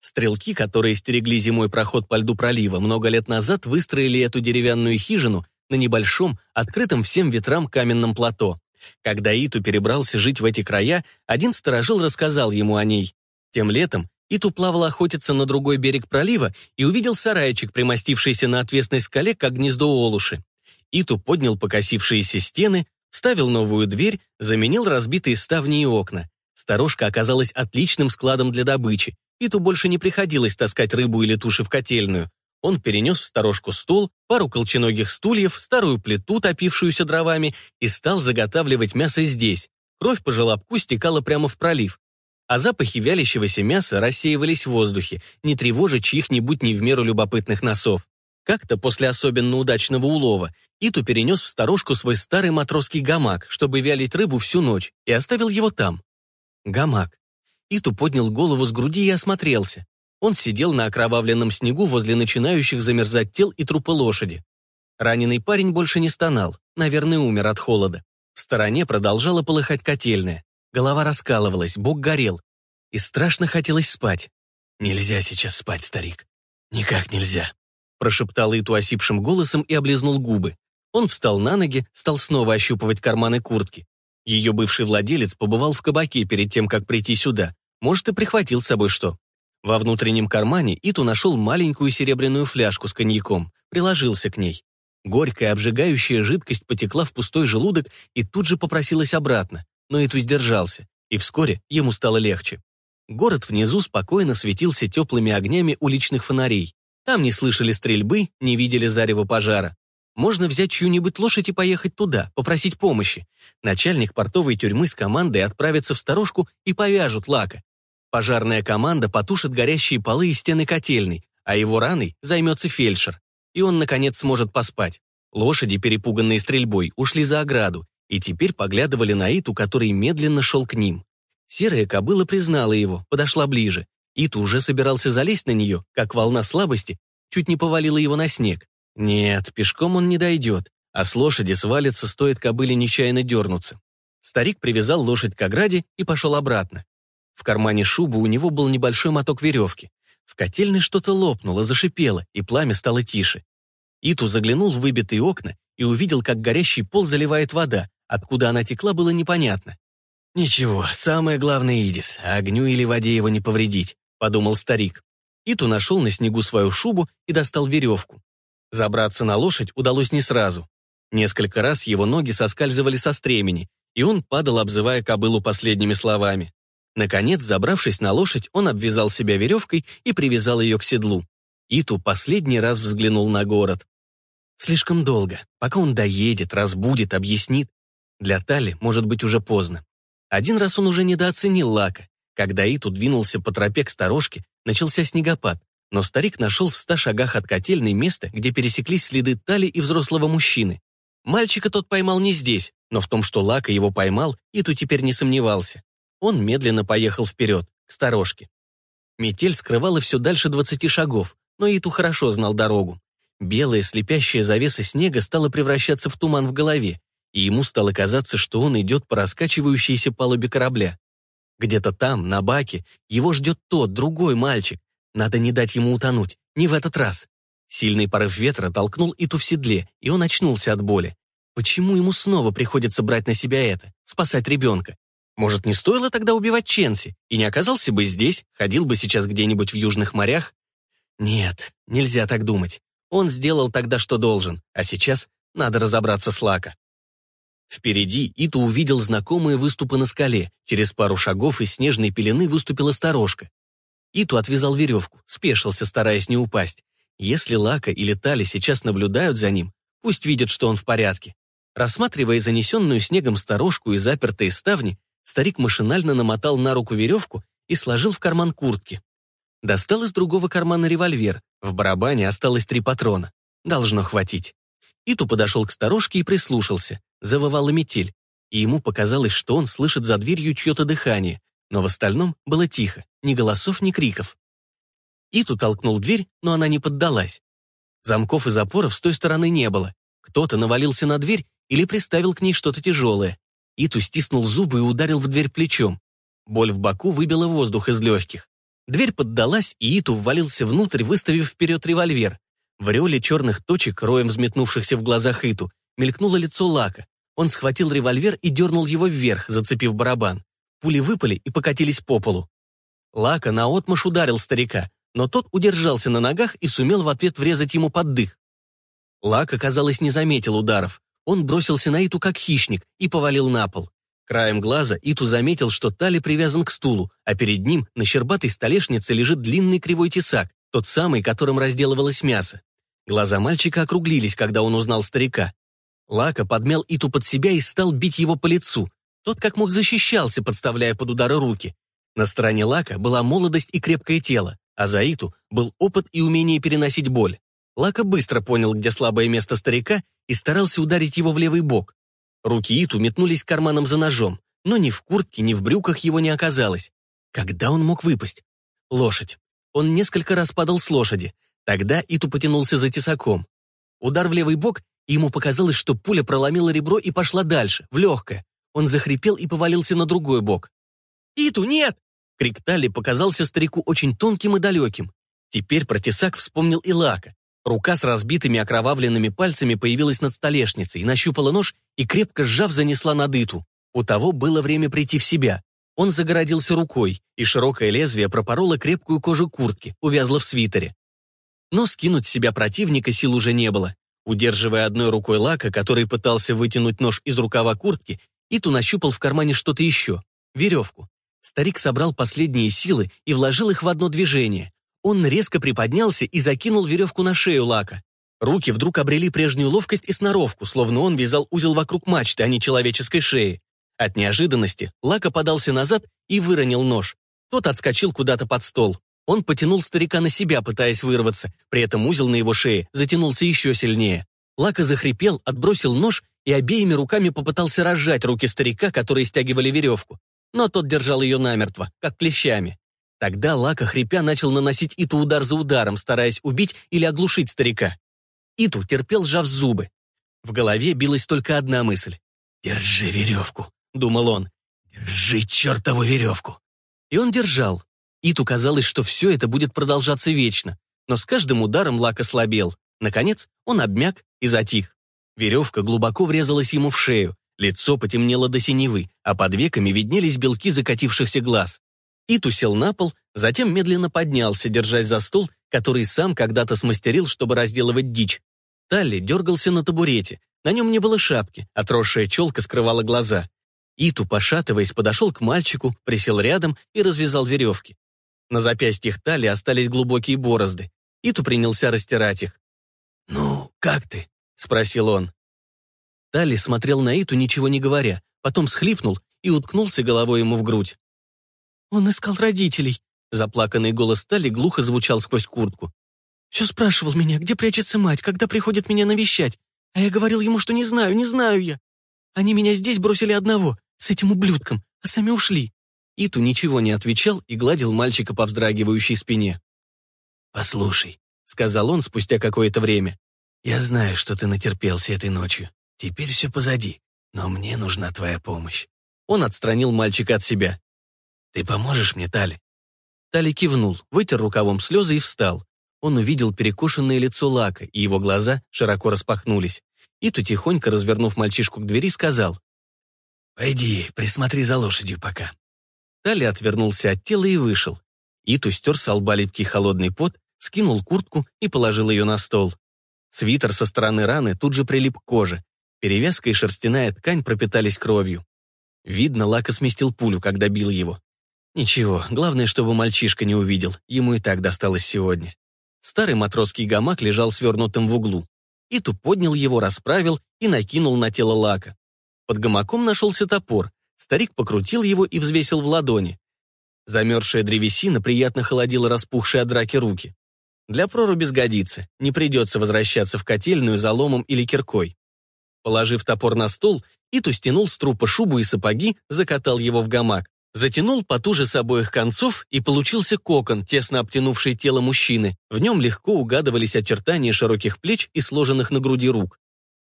Стрелки, которые стерегли зимой проход по льду пролива, много лет назад выстроили эту деревянную хижину на небольшом, открытом всем ветрам каменном плато. Когда Иту перебрался жить в эти края, один сторожил рассказал ему о ней. Тем летом Иту плавал охотиться на другой берег пролива и увидел сарайчик, примостившийся на отвесной скале, как гнездо олуши. Иту поднял покосившиеся стены, Ставил новую дверь, заменил разбитые ставни и окна. Сторожка оказалась отличным складом для добычи. Иту больше не приходилось таскать рыбу или туши в котельную. Он перенес в сторожку стол, пару колченогих стульев, старую плиту, топившуюся дровами, и стал заготавливать мясо здесь. Кровь по желобку стекала прямо в пролив. А запахи вялящегося мяса рассеивались в воздухе, не тревожа чьих-нибудь не в меру любопытных носов. Как-то после особенно удачного улова Иту перенес в сторожку свой старый матросский гамак, чтобы вялить рыбу всю ночь, и оставил его там. Гамак. Иту поднял голову с груди и осмотрелся. Он сидел на окровавленном снегу возле начинающих замерзать тел и трупа лошади. Раненый парень больше не стонал, наверное, умер от холода. В стороне продолжала полыхать котельная. Голова раскалывалась, бок горел. И страшно хотелось спать. «Нельзя сейчас спать, старик. Никак нельзя», прошептал Иту осипшим голосом и облизнул губы. Он встал на ноги, стал снова ощупывать карманы куртки. Ее бывший владелец побывал в кабаке перед тем, как прийти сюда. Может, и прихватил с собой что. Во внутреннем кармане Иту нашел маленькую серебряную фляжку с коньяком, приложился к ней. Горькая, обжигающая жидкость потекла в пустой желудок и тут же попросилась обратно, но Иту сдержался, и вскоре ему стало легче. Город внизу спокойно светился теплыми огнями уличных фонарей. Там не слышали стрельбы, не видели зарева пожара. Можно взять чью-нибудь лошадь и поехать туда, попросить помощи. Начальник портовой тюрьмы с командой отправится в сторожку и повяжут лака. Пожарная команда потушит горящие полы и стены котельной, а его раной займется фельдшер. И он, наконец, сможет поспать. Лошади, перепуганные стрельбой, ушли за ограду и теперь поглядывали на Иту, который медленно шел к ним. Серая кобыла признала его, подошла ближе. Иту уже собирался залезть на нее, как волна слабости чуть не повалила его на снег. Нет, пешком он не дойдет, а с лошади свалится, стоит кобыле нечаянно дернуться. Старик привязал лошадь к ограде и пошел обратно. В кармане шубы у него был небольшой моток веревки. В котельной что-то лопнуло, зашипело, и пламя стало тише. Иту заглянул в выбитые окна и увидел, как горящий пол заливает вода. Откуда она текла, было непонятно. «Ничего, самое главное Идис, огню или воде его не повредить», — подумал старик. Иту нашел на снегу свою шубу и достал веревку. Забраться на лошадь удалось не сразу. Несколько раз его ноги соскальзывали со стремени, и он падал, обзывая кобылу последними словами. Наконец, забравшись на лошадь, он обвязал себя веревкой и привязал ее к седлу. Иту последний раз взглянул на город. Слишком долго. Пока он доедет, разбудит, объяснит. Для Тали может быть уже поздно. Один раз он уже недооценил Лака. Когда Иту двинулся по тропе к сторожке, начался снегопад, но старик нашел в ста шагах от котельной место, где пересеклись следы Тали и взрослого мужчины. Мальчика тот поймал не здесь, но в том, что Лака его поймал, Иту теперь не сомневался. Он медленно поехал вперед, к сторожке. Метель скрывала все дальше двадцати шагов, но Иту хорошо знал дорогу. Белая слепящая завеса снега стала превращаться в туман в голове, и ему стало казаться, что он идет по раскачивающейся палубе корабля. Где-то там, на баке, его ждет тот, другой мальчик. Надо не дать ему утонуть, не в этот раз. Сильный порыв ветра толкнул Иту в седле, и он очнулся от боли. Почему ему снова приходится брать на себя это, спасать ребенка? Может, не стоило тогда убивать Ченси, и не оказался бы здесь, ходил бы сейчас где-нибудь в южных морях? Нет, нельзя так думать. Он сделал тогда, что должен, а сейчас надо разобраться с Лака. Впереди Иту увидел знакомые выступы на скале. Через пару шагов из снежной пелены выступила сторожка. Иту отвязал веревку, спешился, стараясь не упасть. Если Лака или Тали сейчас наблюдают за ним, пусть видят, что он в порядке. Рассматривая занесенную снегом сторожку и запертые ставни, старик машинально намотал на руку веревку и сложил в карман куртки. Достал из другого кармана револьвер. В барабане осталось три патрона. Должно хватить. Иту подошел к сторожке и прислушался. Завывала метель. И ему показалось, что он слышит за дверью чье-то дыхание. Но в остальном было тихо. Ни голосов, ни криков. Иту толкнул дверь, но она не поддалась. Замков и запоров с той стороны не было. Кто-то навалился на дверь или приставил к ней что-то тяжелое. Иту стиснул зубы и ударил в дверь плечом. Боль в боку выбила воздух из легких. Дверь поддалась, и Иту ввалился внутрь, выставив вперед револьвер. В ореоле черных точек, роем взметнувшихся в глазах Иту, мелькнуло лицо Лака. Он схватил револьвер и дернул его вверх, зацепив барабан. Пули выпали и покатились по полу. Лака наотмашь ударил старика, но тот удержался на ногах и сумел в ответ врезать ему под дых. Лака, казалось, не заметил ударов. Он бросился на Иту как хищник и повалил на пол. Краем глаза Иту заметил, что Тали привязан к стулу, а перед ним на щербатой столешнице лежит длинный кривой тесак, тот самый, которым разделывалось мясо. Глаза мальчика округлились, когда он узнал старика. Лака подмял Иту под себя и стал бить его по лицу. Тот как мог защищался, подставляя под удары руки. На стороне Лака была молодость и крепкое тело, а за Иту был опыт и умение переносить боль. Лака быстро понял, где слабое место старика, и старался ударить его в левый бок. Руки Иту метнулись к карманам за ножом, но ни в куртке, ни в брюках его не оказалось. Когда он мог выпасть? Лошадь. Он несколько раз падал с лошади. Тогда Иту потянулся за тесаком. Удар в левый бок, и ему показалось, что пуля проломила ребро и пошла дальше, в легкое. Он захрипел и повалился на другой бок. «Иту, нет!» Крик Тали показался старику очень тонким и далеким. Теперь про тесак вспомнил и. Рука с разбитыми окровавленными пальцами появилась над столешницей, нащупала нож и, крепко сжав, занесла на дыту. У того было время прийти в себя. Он загородился рукой, и широкое лезвие пропороло крепкую кожу куртки, увязло в свитере. Но скинуть с себя противника сил уже не было. Удерживая одной рукой лака, который пытался вытянуть нож из рукава куртки, Иту нащупал в кармане что-то еще — веревку. Старик собрал последние силы и вложил их в одно движение. Он резко приподнялся и закинул веревку на шею Лака. Руки вдруг обрели прежнюю ловкость и сноровку, словно он вязал узел вокруг мачты, а не человеческой шеи. От неожиданности Лака подался назад и выронил нож. Тот отскочил куда-то под стол. Он потянул старика на себя, пытаясь вырваться, при этом узел на его шее затянулся еще сильнее. Лака захрипел, отбросил нож и обеими руками попытался разжать руки старика, которые стягивали веревку. Но тот держал ее намертво, как клещами. Тогда Лака, хрипя, начал наносить Иту удар за ударом, стараясь убить или оглушить старика. Иту терпел, сжав зубы. В голове билась только одна мысль. «Держи веревку, думал он. «Держи чертову веревку!» И он держал. Иту казалось, что все это будет продолжаться вечно, но с каждым ударом лак ослабел. Наконец он обмяк и затих. Веревка глубоко врезалась ему в шею, лицо потемнело до синевы, а под веками виднелись белки закатившихся глаз. Иту сел на пол, затем медленно поднялся, держась за стол, который сам когда-то смастерил, чтобы разделывать дичь. Талли дергался на табурете, на нем не было шапки, отросшая челка скрывала глаза. Иту, пошатываясь, подошел к мальчику, присел рядом и развязал веревки. На запястьях Талли остались глубокие борозды. Иту принялся растирать их. «Ну, как ты?» — спросил он. Талли смотрел на Иту, ничего не говоря, потом схлипнул и уткнулся головой ему в грудь. «Он искал родителей», — заплаканный голос Талли глухо звучал сквозь куртку. «Все спрашивал меня, где прячется мать, когда приходит меня навещать, а я говорил ему, что не знаю, не знаю я. Они меня здесь бросили одного, с этим ублюдком, а сами ушли». Иту ничего не отвечал и гладил мальчика по вздрагивающей спине. «Послушай», — сказал он спустя какое-то время. «Я знаю, что ты натерпелся этой ночью. Теперь все позади, но мне нужна твоя помощь». Он отстранил мальчика от себя. «Ты поможешь мне, Тали?» Тали кивнул, вытер рукавом слезы и встал. Он увидел перекошенное лицо Лака, и его глаза широко распахнулись. Иту, тихонько развернув мальчишку к двери, сказал. «Пойди, присмотри за лошадью пока». Тали отвернулся от тела и вышел. Иту стер с лба липкий холодный пот, скинул куртку и положил ее на стол. Свитер со стороны раны тут же прилип к коже. Перевязка и шерстяная ткань пропитались кровью. Видно, Лака сместил пулю, когда бил его. Ничего, главное, чтобы мальчишка не увидел, ему и так досталось сегодня. Старый матросский гамак лежал свернутым в углу. Иту поднял его, расправил и накинул на тело Лака. Под гамаком нашелся топор. Старик покрутил его и взвесил в ладони. Замерзшая древесина приятно холодила распухшие от драки руки. Для проруби сгодится, не придется возвращаться в котельную за ломом или киркой. Положив топор на стол, Иту стянул с трупа шубу и сапоги, закатал его в гамак. Затянул потуже с обоих концов, и получился кокон, тесно обтянувший тело мужчины. В нем легко угадывались очертания широких плеч и сложенных на груди рук.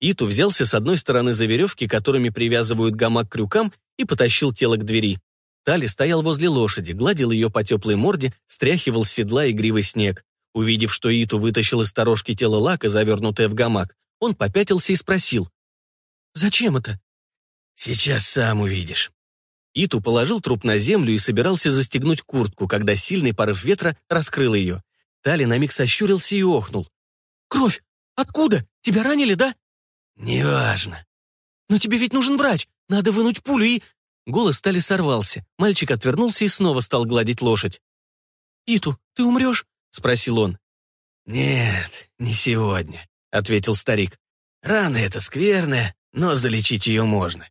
Иту взялся с одной стороны за веревки, которыми привязывают гамак к крюкам, и потащил тело к двери. Тали стоял возле лошади, гладил ее по теплой морде, стряхивал с седла игривый снег. Увидев, что Иту вытащил из сторожки тело лака, завернутое в гамак, он попятился и спросил. «Зачем это?» «Сейчас сам увидишь». Иту положил труп на землю и собирался застегнуть куртку, когда сильный порыв ветра раскрыл ее. Тали на миг сощурился и охнул. «Кровь! Откуда? Тебя ранили, да?» «Неважно». «Но тебе ведь нужен врач. Надо вынуть пулю и...» Голос Тали сорвался. Мальчик отвернулся и снова стал гладить лошадь. «Иту, ты умрешь?» — спросил он. «Нет, не сегодня», — ответил старик. «Рана эта скверная, но залечить ее можно.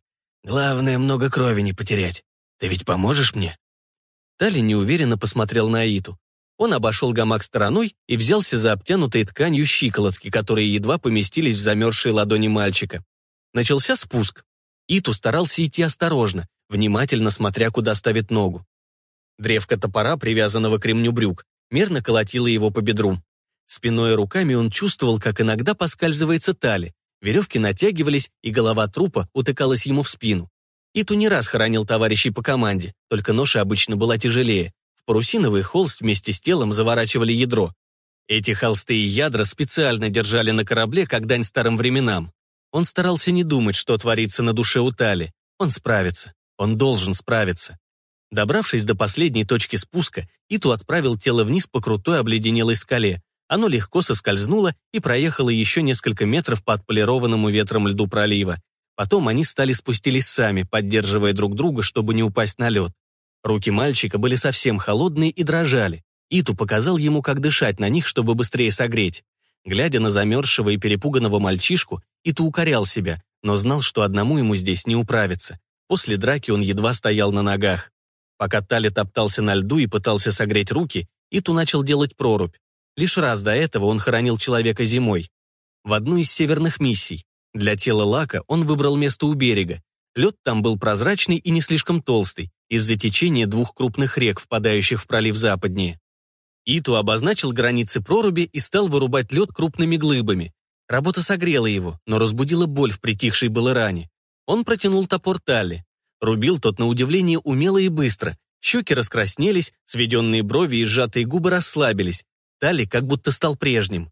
Главное, много крови не потерять. Ты ведь поможешь мне?» Тали неуверенно посмотрел на Аиту. Он обошел гамак стороной и взялся за обтянутой тканью щиколотки, которые едва поместились в замерзшие ладони мальчика. Начался спуск. Иту старался идти осторожно, внимательно смотря, куда ставит ногу. Древко топора, привязанного к ремню брюк, мерно колотило его по бедру. Спиной и руками он чувствовал, как иногда поскальзывается тали, Веревки натягивались, и голова трупа утыкалась ему в спину. Иту не раз хоронил товарищей по команде, только ноша обычно была тяжелее. В парусиновый холст вместе с телом заворачивали ядро. Эти холсты и ядра специально держали на корабле, как дань старым временам. Он старался не думать, что творится на душе у Тали. Он справится. Он должен справиться. Добравшись до последней точки спуска, Иту отправил тело вниз по крутой обледенелой скале, оно легко соскользнуло и проехало еще несколько метров по отполированному ветром льду пролива. Потом они стали спустились сами, поддерживая друг друга, чтобы не упасть на лед. Руки мальчика были совсем холодные и дрожали. Иту показал ему, как дышать на них, чтобы быстрее согреть. Глядя на замерзшего и перепуганного мальчишку, Иту укорял себя, но знал, что одному ему здесь не управиться. После драки он едва стоял на ногах. Пока Тали топтался на льду и пытался согреть руки, Иту начал делать прорубь. Лишь раз до этого он хоронил человека зимой. В одну из северных миссий. Для тела Лака он выбрал место у берега. Лед там был прозрачный и не слишком толстый, из-за течения двух крупных рек, впадающих в пролив западнее. Иту обозначил границы проруби и стал вырубать лед крупными глыбами. Работа согрела его, но разбудила боль в притихшей было ране. Он протянул топор Талли. Рубил тот на удивление умело и быстро. Щеки раскраснелись, сведенные брови и сжатые губы расслабились. Тали как будто стал прежним.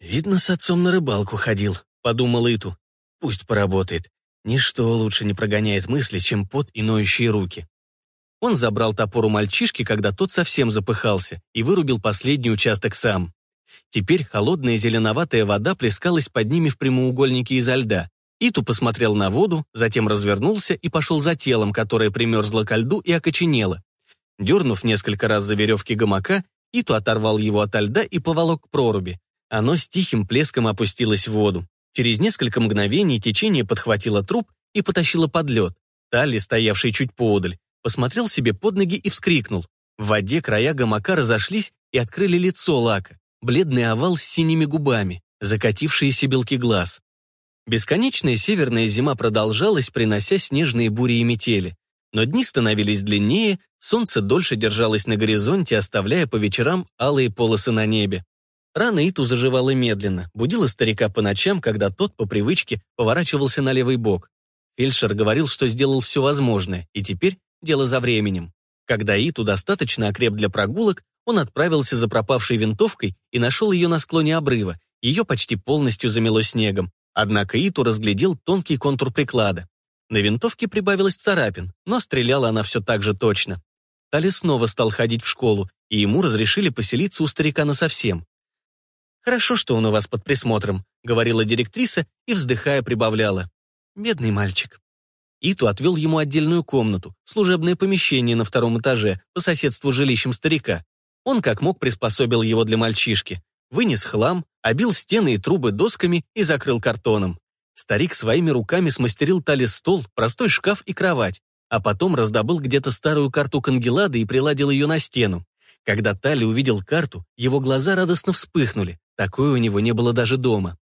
«Видно, с отцом на рыбалку ходил», — подумал Иту. «Пусть поработает. Ничто лучше не прогоняет мысли, чем пот и ноющие руки». Он забрал топор у мальчишки, когда тот совсем запыхался, и вырубил последний участок сам. Теперь холодная зеленоватая вода плескалась под ними в прямоугольнике изо льда. Иту посмотрел на воду, затем развернулся и пошел за телом, которое примерзло ко льду и окоченело. Дернув несколько раз за веревки гамака, Иту оторвал его от льда и поволок к проруби. Оно с тихим плеском опустилось в воду. Через несколько мгновений течение подхватило труп и потащило под лед. Талли, стоявший чуть поодаль, посмотрел себе под ноги и вскрикнул. В воде края гамака разошлись и открыли лицо Лака, бледный овал с синими губами, закатившиеся белки глаз. Бесконечная северная зима продолжалась, принося снежные бури и метели. Но дни становились длиннее, солнце дольше держалось на горизонте, оставляя по вечерам алые полосы на небе. Рана Иту заживала медленно, будила старика по ночам, когда тот по привычке поворачивался на левый бок. Фельдшер говорил, что сделал все возможное, и теперь дело за временем. Когда Иту достаточно окреп для прогулок, он отправился за пропавшей винтовкой и нашел ее на склоне обрыва. Ее почти полностью замело снегом. Однако Иту разглядел тонкий контур приклада. На винтовке прибавилось царапин, но стреляла она все так же точно. Тали снова стал ходить в школу, и ему разрешили поселиться у старика насовсем. «Хорошо, что он у вас под присмотром», — говорила директриса и, вздыхая, прибавляла. «Бедный мальчик». Иту отвел ему отдельную комнату, служебное помещение на втором этаже, по соседству с жилищем старика. Он как мог приспособил его для мальчишки. Вынес хлам, обил стены и трубы досками и закрыл картоном. Старик своими руками смастерил Тали стол, простой шкаф и кровать, а потом раздобыл где-то старую карту Кангелады и приладил ее на стену. Когда Тали увидел карту, его глаза радостно вспыхнули. Такое у него не было даже дома.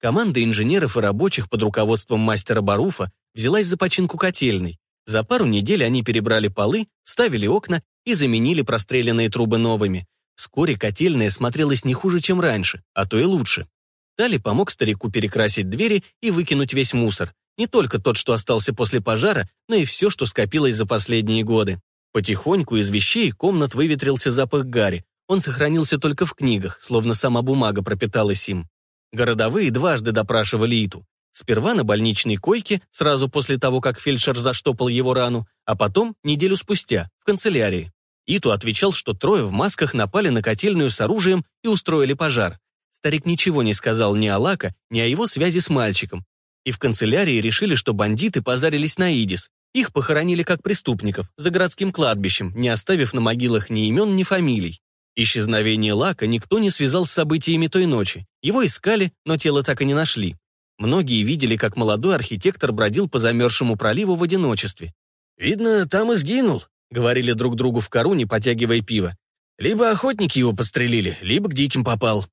Команда инженеров и рабочих под руководством мастера Баруфа взялась за починку котельной. За пару недель они перебрали полы, ставили окна и заменили простреленные трубы новыми. Вскоре котельная смотрелась не хуже, чем раньше, а то и лучше. Тали помог старику перекрасить двери и выкинуть весь мусор. Не только тот, что остался после пожара, но и все, что скопилось за последние годы. Потихоньку из вещей комнат выветрился запах гари, он сохранился только в книгах, словно сама бумага пропиталась им. Городовые дважды допрашивали Иту. Сперва на больничной койке, сразу после того, как фельдшер заштопал его рану, а потом, неделю спустя, в канцелярии. Иту отвечал, что трое в масках напали на котельную с оружием и устроили пожар. Старик ничего не сказал ни о Лака, ни о его связи с мальчиком. И в канцелярии решили, что бандиты позарились на Идис. Их похоронили как преступников, за городским кладбищем, не оставив на могилах ни имен, ни фамилий. Исчезновение Лака никто не связал с событиями той ночи. Его искали, но тело так и не нашли. Многие видели, как молодой архитектор бродил по замерзшему проливу в одиночестве. «Видно, там и сгинул», — говорили друг другу в коруне, потягивая пиво. «Либо охотники его подстрелили, либо к диким попал».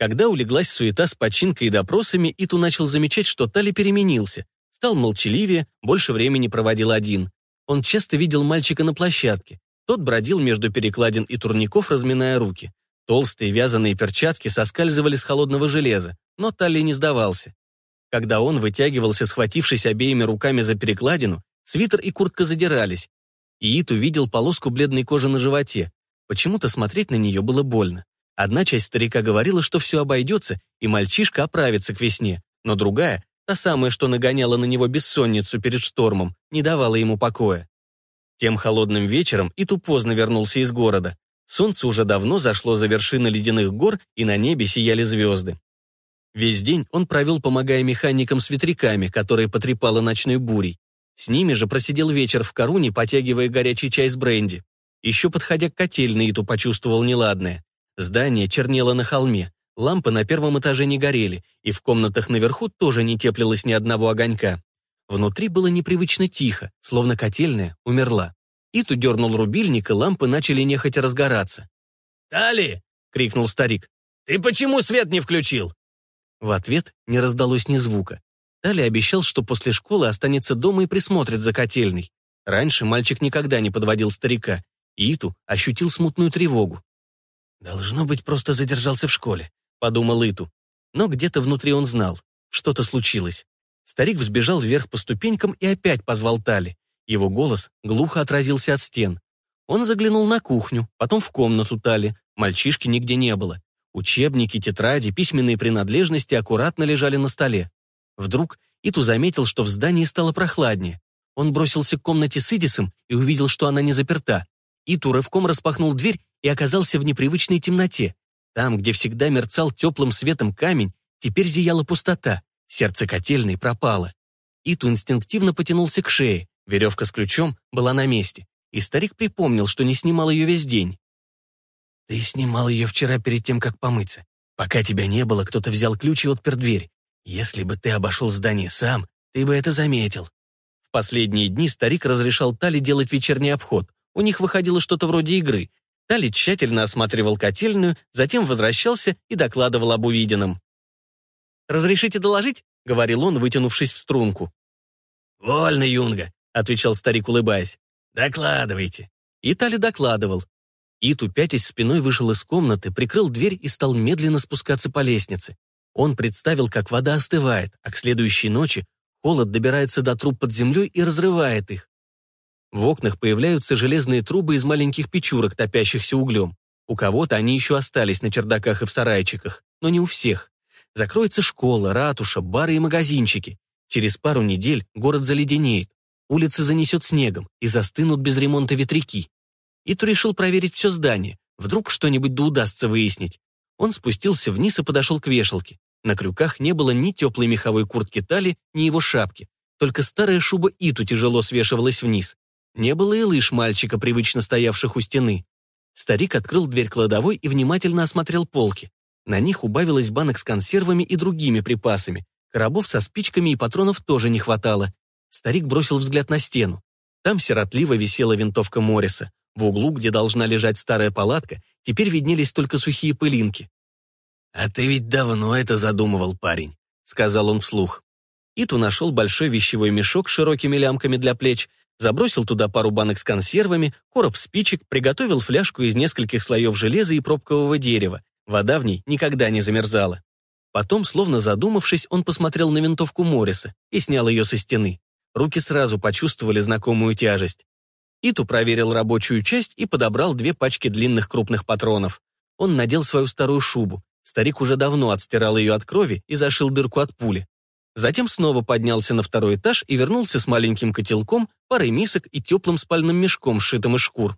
Когда улеглась суета с починкой и допросами, Иту начал замечать, что Тали переменился. Стал молчаливее, больше времени проводил один. Он часто видел мальчика на площадке. Тот бродил между перекладин и турников, разминая руки. Толстые вязаные перчатки соскальзывали с холодного железа, но Талли не сдавался. Когда он вытягивался, схватившись обеими руками за перекладину, свитер и куртка задирались. И Ит увидел полоску бледной кожи на животе. Почему-то смотреть на нее было больно. Одна часть старика говорила, что все обойдется, и мальчишка оправится к весне, но другая, та самая, что нагоняла на него бессонницу перед штормом, не давала ему покоя. Тем холодным вечером Иту поздно вернулся из города. Солнце уже давно зашло за вершины ледяных гор, и на небе сияли звезды. Весь день он провел, помогая механикам с ветряками, которые потрепало ночной бурей. С ними же просидел вечер в Коруне, потягивая горячий чай с бренди. Еще подходя к котельной, Иту почувствовал неладное. Здание чернело на холме, лампы на первом этаже не горели, и в комнатах наверху тоже не теплилось ни одного огонька. Внутри было непривычно тихо, словно котельная умерла. Иту дернул рубильник, и лампы начали нехотя разгораться. «Тали!» — крикнул старик. «Ты почему свет не включил?» В ответ не раздалось ни звука. Тали обещал, что после школы останется дома и присмотрит за котельной. Раньше мальчик никогда не подводил старика, и Иту ощутил смутную тревогу. «Должно быть, просто задержался в школе», — подумал Иту. Но где-то внутри он знал, что-то случилось. Старик взбежал вверх по ступенькам и опять позвал Тали. Его голос глухо отразился от стен. Он заглянул на кухню, потом в комнату Тали. Мальчишки нигде не было. Учебники, тетради, письменные принадлежности аккуратно лежали на столе. Вдруг Иту заметил, что в здании стало прохладнее. Он бросился к комнате с Идисом и увидел, что она не заперта. Иту рывком распахнул дверь и оказался в непривычной темноте. Там, где всегда мерцал теплым светом камень, теперь зияла пустота, сердце котельной пропало. Иту инстинктивно потянулся к шее, веревка с ключом была на месте, и старик припомнил, что не снимал ее весь день. «Ты снимал ее вчера перед тем, как помыться. Пока тебя не было, кто-то взял ключ и отпер дверь. Если бы ты обошел здание сам, ты бы это заметил». В последние дни старик разрешал Тали делать вечерний обход. У них выходило что-то вроде игры. Тали тщательно осматривал котельную, затем возвращался и докладывал об увиденном. «Разрешите доложить?» — говорил он, вытянувшись в струнку. «Вольно, Юнга», — отвечал старик, улыбаясь. «Докладывайте». И Тали докладывал. Иту, пятясь спиной, вышел из комнаты, прикрыл дверь и стал медленно спускаться по лестнице. Он представил, как вода остывает, а к следующей ночи холод добирается до труб под землей и разрывает их. В окнах появляются железные трубы из маленьких печурок, топящихся углем. У кого-то они еще остались на чердаках и в сарайчиках, но не у всех. Закроется школа, ратуша, бары и магазинчики. Через пару недель город заледенеет, улицы занесет снегом и застынут без ремонта ветряки. Иту решил проверить все здание, вдруг что-нибудь да удастся выяснить. Он спустился вниз и подошел к вешалке. На крюках не было ни теплой меховой куртки Тали, ни его шапки. Только старая шуба Иту тяжело свешивалась вниз. Не было и лыж мальчика, привычно стоявших у стены. Старик открыл дверь кладовой и внимательно осмотрел полки. На них убавилось банок с консервами и другими припасами. Коробов со спичками и патронов тоже не хватало. Старик бросил взгляд на стену. Там сиротливо висела винтовка Морриса. В углу, где должна лежать старая палатка, теперь виднелись только сухие пылинки. «А ты ведь давно это задумывал, парень», — сказал он вслух. Иту нашел большой вещевой мешок с широкими лямками для плеч, забросил туда пару банок с консервами, короб спичек, приготовил фляжку из нескольких слоев железа и пробкового дерева. Вода в ней никогда не замерзала. Потом, словно задумавшись, он посмотрел на винтовку Морриса и снял ее со стены. Руки сразу почувствовали знакомую тяжесть. Иту проверил рабочую часть и подобрал две пачки длинных крупных патронов. Он надел свою старую шубу. Старик уже давно отстирал ее от крови и зашил дырку от пули. Затем снова поднялся на второй этаж и вернулся с маленьким котелком, парой мисок и теплым спальным мешком, сшитым из шкур.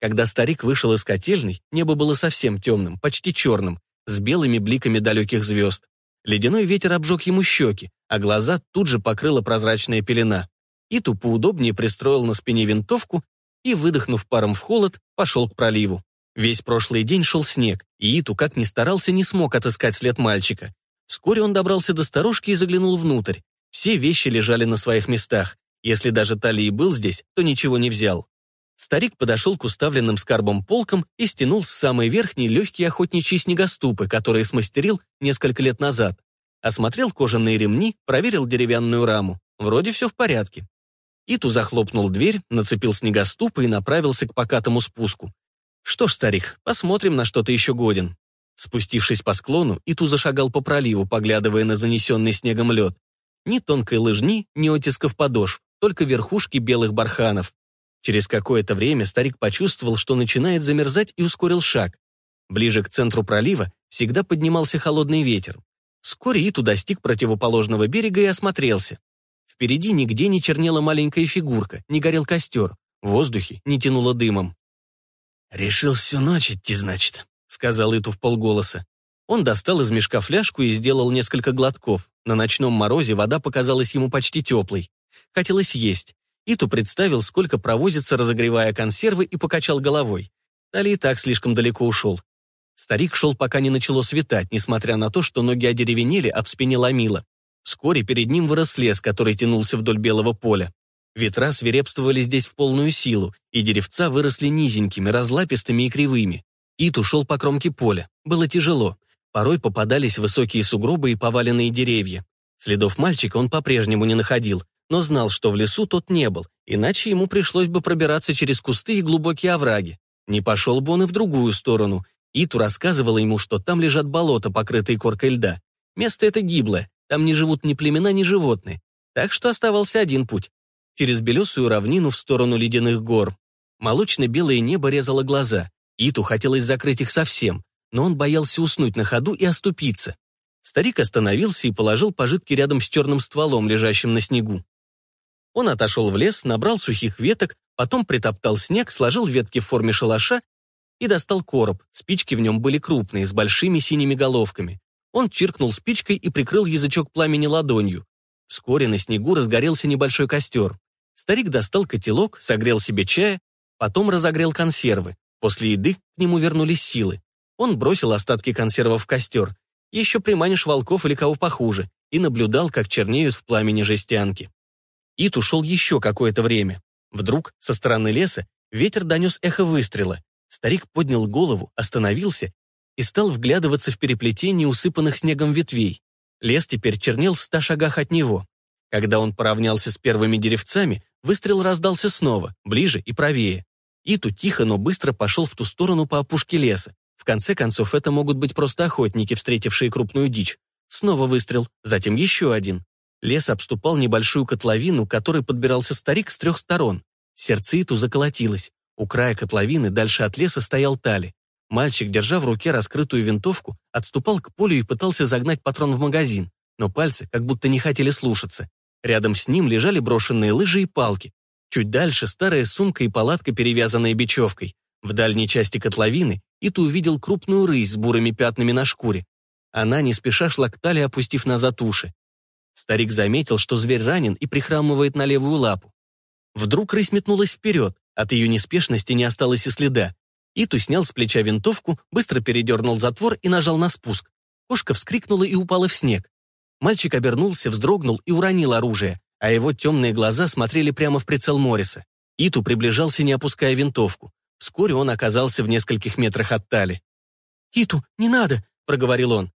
Когда старик вышел из котельной, небо было совсем темным, почти черным, с белыми бликами далеких звезд. Ледяной ветер обжег ему щеки, а глаза тут же покрыла прозрачная пелена. Иту поудобнее пристроил на спине винтовку и, выдохнув паром в холод, пошел к проливу. Весь прошлый день шел снег, и Иту, как ни старался, не смог отыскать след мальчика. Вскоре он добрался до сторожки и заглянул внутрь. Все вещи лежали на своих местах. Если даже Тали и был здесь, то ничего не взял. Старик подошел к уставленным скарбом полкам и стянул с самой верхней легкие охотничьи снегоступы, которые смастерил несколько лет назад. Осмотрел кожаные ремни, проверил деревянную раму. Вроде все в порядке. Иту захлопнул дверь, нацепил снегоступы и направился к покатому спуску. Что ж, старик, посмотрим, на что ты еще годен. Спустившись по склону, Иту зашагал по проливу, поглядывая на занесенный снегом лед. Ни тонкой лыжни, ни оттисков подошв, только верхушки белых барханов. Через какое-то время старик почувствовал, что начинает замерзать и ускорил шаг. Ближе к центру пролива всегда поднимался холодный ветер. Вскоре Иту достиг противоположного берега и осмотрелся. Впереди нигде не чернела маленькая фигурка, не горел костер, в воздухе не тянуло дымом. «Решил всю ночь идти, значит», — сказал Иту в полголоса. Он достал из мешка фляжку и сделал несколько глотков. На ночном морозе вода показалась ему почти теплой. Хотелось есть. Иту представил, сколько провозится, разогревая консервы, и покачал головой. Тали и так слишком далеко ушел. Старик шел, пока не начало светать, несмотря на то, что ноги одеревенели, об спине ломило. Вскоре перед ним вырос лес, который тянулся вдоль белого поля. Ветра свирепствовали здесь в полную силу, и деревца выросли низенькими, разлапистыми и кривыми. Ит ушел по кромке поля. Было тяжело. Порой попадались высокие сугробы и поваленные деревья. Следов мальчика он по-прежнему не находил, но знал, что в лесу тот не был, иначе ему пришлось бы пробираться через кусты и глубокие овраги. Не пошел бы он и в другую сторону. Иту рассказывала ему, что там лежат болота, покрытые коркой льда. Место это гиблое, там не живут ни племена, ни животные. Так что оставался один путь. через белесую равнину в сторону ледяных гор. Молочно-белое небо резало глаза. Иту хотелось закрыть их совсем, но он боялся уснуть на ходу и оступиться. Старик остановился и положил пожитки рядом с черным стволом, лежащим на снегу. Он отошел в лес, набрал сухих веток, потом притоптал снег, сложил ветки в форме шалаша и достал короб. Спички в нем были крупные, с большими синими головками. Он чиркнул спичкой и прикрыл язычок пламени ладонью. Вскоре на снегу разгорелся небольшой костер. Старик достал котелок, согрел себе чая, потом разогрел консервы. После еды к нему вернулись силы. Он бросил остатки консервов в костер. Еще приманишь волков или кого похуже, и наблюдал, как чернеют в пламени жестянки. Ит ушел еще какое-то время. Вдруг, со стороны леса, ветер донес эхо выстрела. Старик поднял голову, остановился и стал вглядываться в переплетение усыпанных снегом ветвей. Лес теперь чернел в ста шагах от него. Когда он поравнялся с первыми деревцами, выстрел раздался снова, ближе и правее. Иту тихо, но быстро пошел в ту сторону по опушке леса. В конце концов, это могут быть просто охотники, встретившие крупную дичь. Снова выстрел, затем еще один. Лес обступал небольшую котловину, которой подбирался старик с трех сторон. Сердце Иту заколотилось. У края котловины, дальше от леса, стоял Тали. Мальчик, держа в руке раскрытую винтовку, отступал к полю и пытался загнать патрон в магазин, но пальцы как будто не хотели слушаться. Рядом с ним лежали брошенные лыжи и палки. Чуть дальше старая сумка и палатка, перевязанная бечевкой. В дальней части котловины Иту увидел крупную рысь с бурыми пятнами на шкуре. Она не спеша шла к талии, опустив назад уши. Старик заметил, что зверь ранен и прихрамывает на левую лапу. Вдруг рысь метнулась вперед, от ее неспешности не осталось и следа. Иту снял с плеча винтовку, быстро передернул затвор и нажал на спуск. Кошка вскрикнула и упала в снег. Мальчик обернулся, вздрогнул и уронил оружие, а его темные глаза смотрели прямо в прицел Морриса. Иту приближался, не опуская винтовку. Вскоре он оказался в нескольких метрах от Тали. «Иту, не надо!» — проговорил он.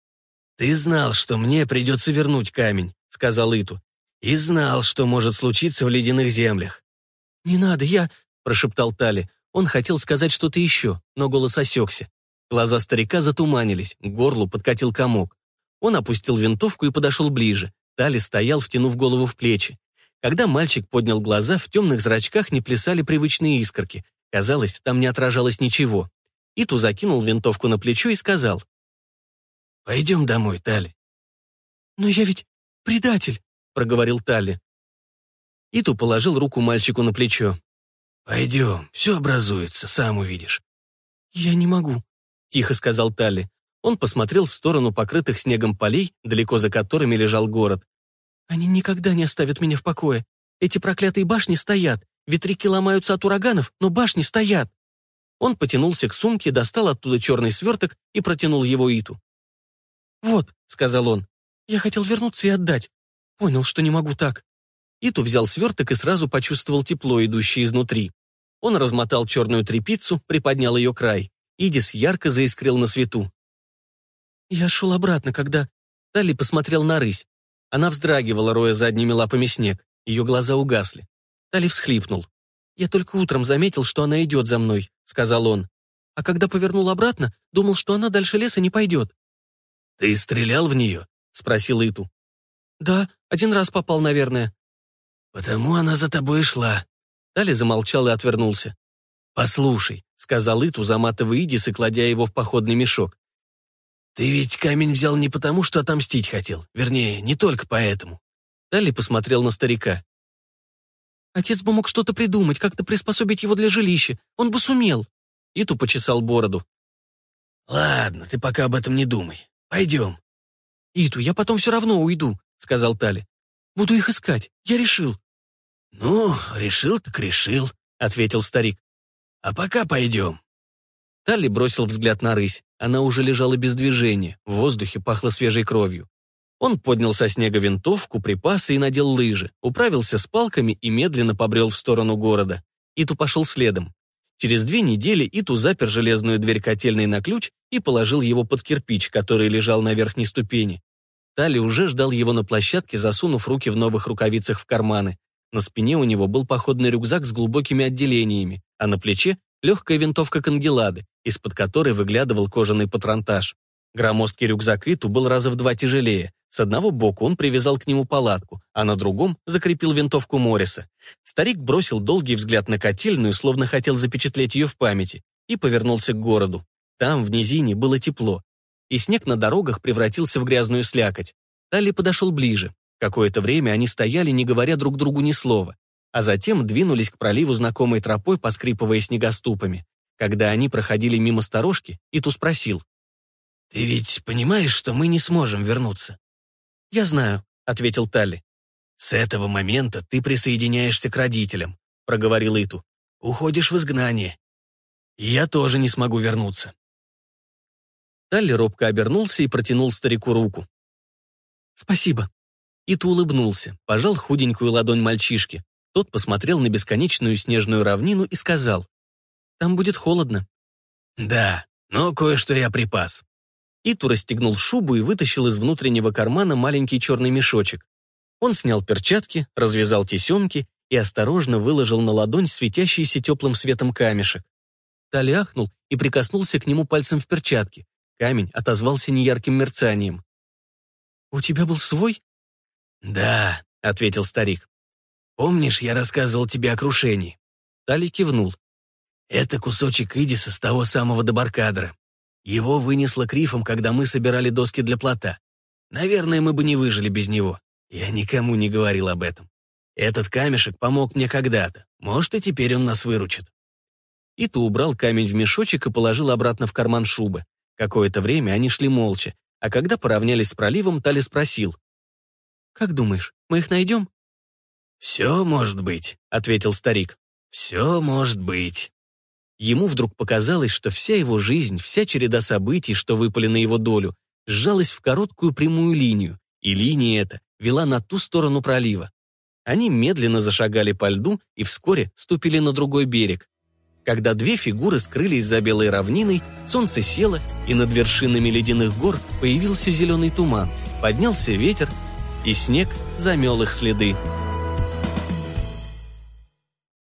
«Ты знал, что мне придется вернуть камень», — сказал Иту. «И знал, что может случиться в ледяных землях». «Не надо, я...» — прошептал Тали. Он хотел сказать что-то еще, но голос осекся. Глаза старика затуманились, к горлу подкатил комок. Он опустил винтовку и подошел ближе. Тали стоял, втянув голову в плечи. Когда мальчик поднял глаза, в темных зрачках не плясали привычные искорки. Казалось, там не отражалось ничего. Иту закинул винтовку на плечо и сказал. «Пойдем домой, Тали». «Но я ведь предатель», — проговорил Тали. Иту положил руку мальчику на плечо. «Пойдем, все образуется, сам увидишь». «Я не могу», — тихо сказал Талли. Он посмотрел в сторону покрытых снегом полей, далеко за которыми лежал город. «Они никогда не оставят меня в покое. Эти проклятые башни стоят. Ветряки ломаются от ураганов, но башни стоят». Он потянулся к сумке, достал оттуда черный сверток и протянул его Иту. «Вот», — сказал он, — «я хотел вернуться и отдать. Понял, что не могу так». Иту взял сверток и сразу почувствовал тепло, идущее изнутри. Он размотал черную тряпицу, приподнял ее край. Идис ярко заискрил на свету. Я шел обратно, когда... Талли посмотрел на рысь. Она вздрагивала, роя задними лапами снег. Ее глаза угасли. Талли всхлипнул. «Я только утром заметил, что она идет за мной», — сказал он. «А когда повернул обратно, думал, что она дальше леса не пойдет». «Ты стрелял в нее?» — спросил Иту. «Да, один раз попал, наверное». «Потому она за тобой шла». Тали замолчал и отвернулся. «Послушай», — сказал Иту, заматывая Идис и кладя его в походный мешок. «Ты ведь камень взял не потому, что отомстить хотел. Вернее, не только поэтому». Тали посмотрел на старика. «Отец бы мог что-то придумать, как-то приспособить его для жилища. Он бы сумел». Иту почесал бороду. «Ладно, ты пока об этом не думай. Пойдем». «Иту, я потом все равно уйду», — сказал Тали. Буду их искать. Я решил». «Ну, решил так решил», — ответил старик. «А пока пойдем». Талли бросил взгляд на рысь. Она уже лежала без движения, в воздухе пахло свежей кровью. Он поднял со снега винтовку, припасы и надел лыжи, управился с палками и медленно побрел в сторону города. Иту пошел следом. Через две недели Иту запер железную дверь котельной на ключ и положил его под кирпич, который лежал на верхней ступени. Тали уже ждал его на площадке, засунув руки в новых рукавицах в карманы. На спине у него был походный рюкзак с глубокими отделениями, а на плече легкая винтовка Кангелады, из-под которой выглядывал кожаный патронтаж. Громоздкий рюкзак Иту был раза в два тяжелее. С одного бока он привязал к нему палатку, а на другом закрепил винтовку Морриса. Старик бросил долгий взгляд на котельную, словно хотел запечатлеть ее в памяти, и повернулся к городу. Там, в низине, было тепло, и снег на дорогах превратился в грязную слякоть. Талли подошел ближе. Какое-то время они стояли, не говоря друг другу ни слова, а затем двинулись к проливу знакомой тропой, поскрипывая снегоступами. Когда они проходили мимо сторожки, Иту спросил. «Ты ведь понимаешь, что мы не сможем вернуться?» «Я знаю», — ответил Талли. «С этого момента ты присоединяешься к родителям», — проговорил Иту. «Уходишь в изгнание. Я тоже не смогу вернуться». Талли робко обернулся и протянул старику руку. «Спасибо». Иту улыбнулся, пожал худенькую ладонь мальчишки. Тот посмотрел на бесконечную снежную равнину и сказал, «Там будет холодно». «Да, но кое-что я припас». Иту расстегнул шубу и вытащил из внутреннего кармана маленький черный мешочек. Он снял перчатки, развязал тесемки и осторожно выложил на ладонь светящийся теплым светом камешек. Тали ахнул и прикоснулся к нему пальцем в перчатке. Камень отозвался неярким мерцанием. «У тебя был свой?» «Да», — ответил старик. «Помнишь, я рассказывал тебе о крушении?» Тали кивнул. «Это кусочек Идиса с того самого Дебаркадра. Его вынесло крифом, когда мы собирали доски для плота. Наверное, мы бы не выжили без него. Я никому не говорил об этом. Этот камешек помог мне когда-то. Может, и теперь он нас выручит. Иту убрал камень в мешочек и положил обратно в карман шубы. Какое-то время они шли молча, а когда поравнялись с проливом, Тали спросил. «Как думаешь, мы их найдем?» «Все может быть», — ответил старик. «Все может быть». Ему вдруг показалось, что вся его жизнь, вся череда событий, что выпали на его долю, сжалась в короткую прямую линию, и линия эта вела на ту сторону пролива. Они медленно зашагали по льду и вскоре ступили на другой берег. Когда две фигуры скрылись за белой равниной, солнце село, и над вершинами ледяных гор появился зеленый туман, поднялся ветер, и снег замел их следы.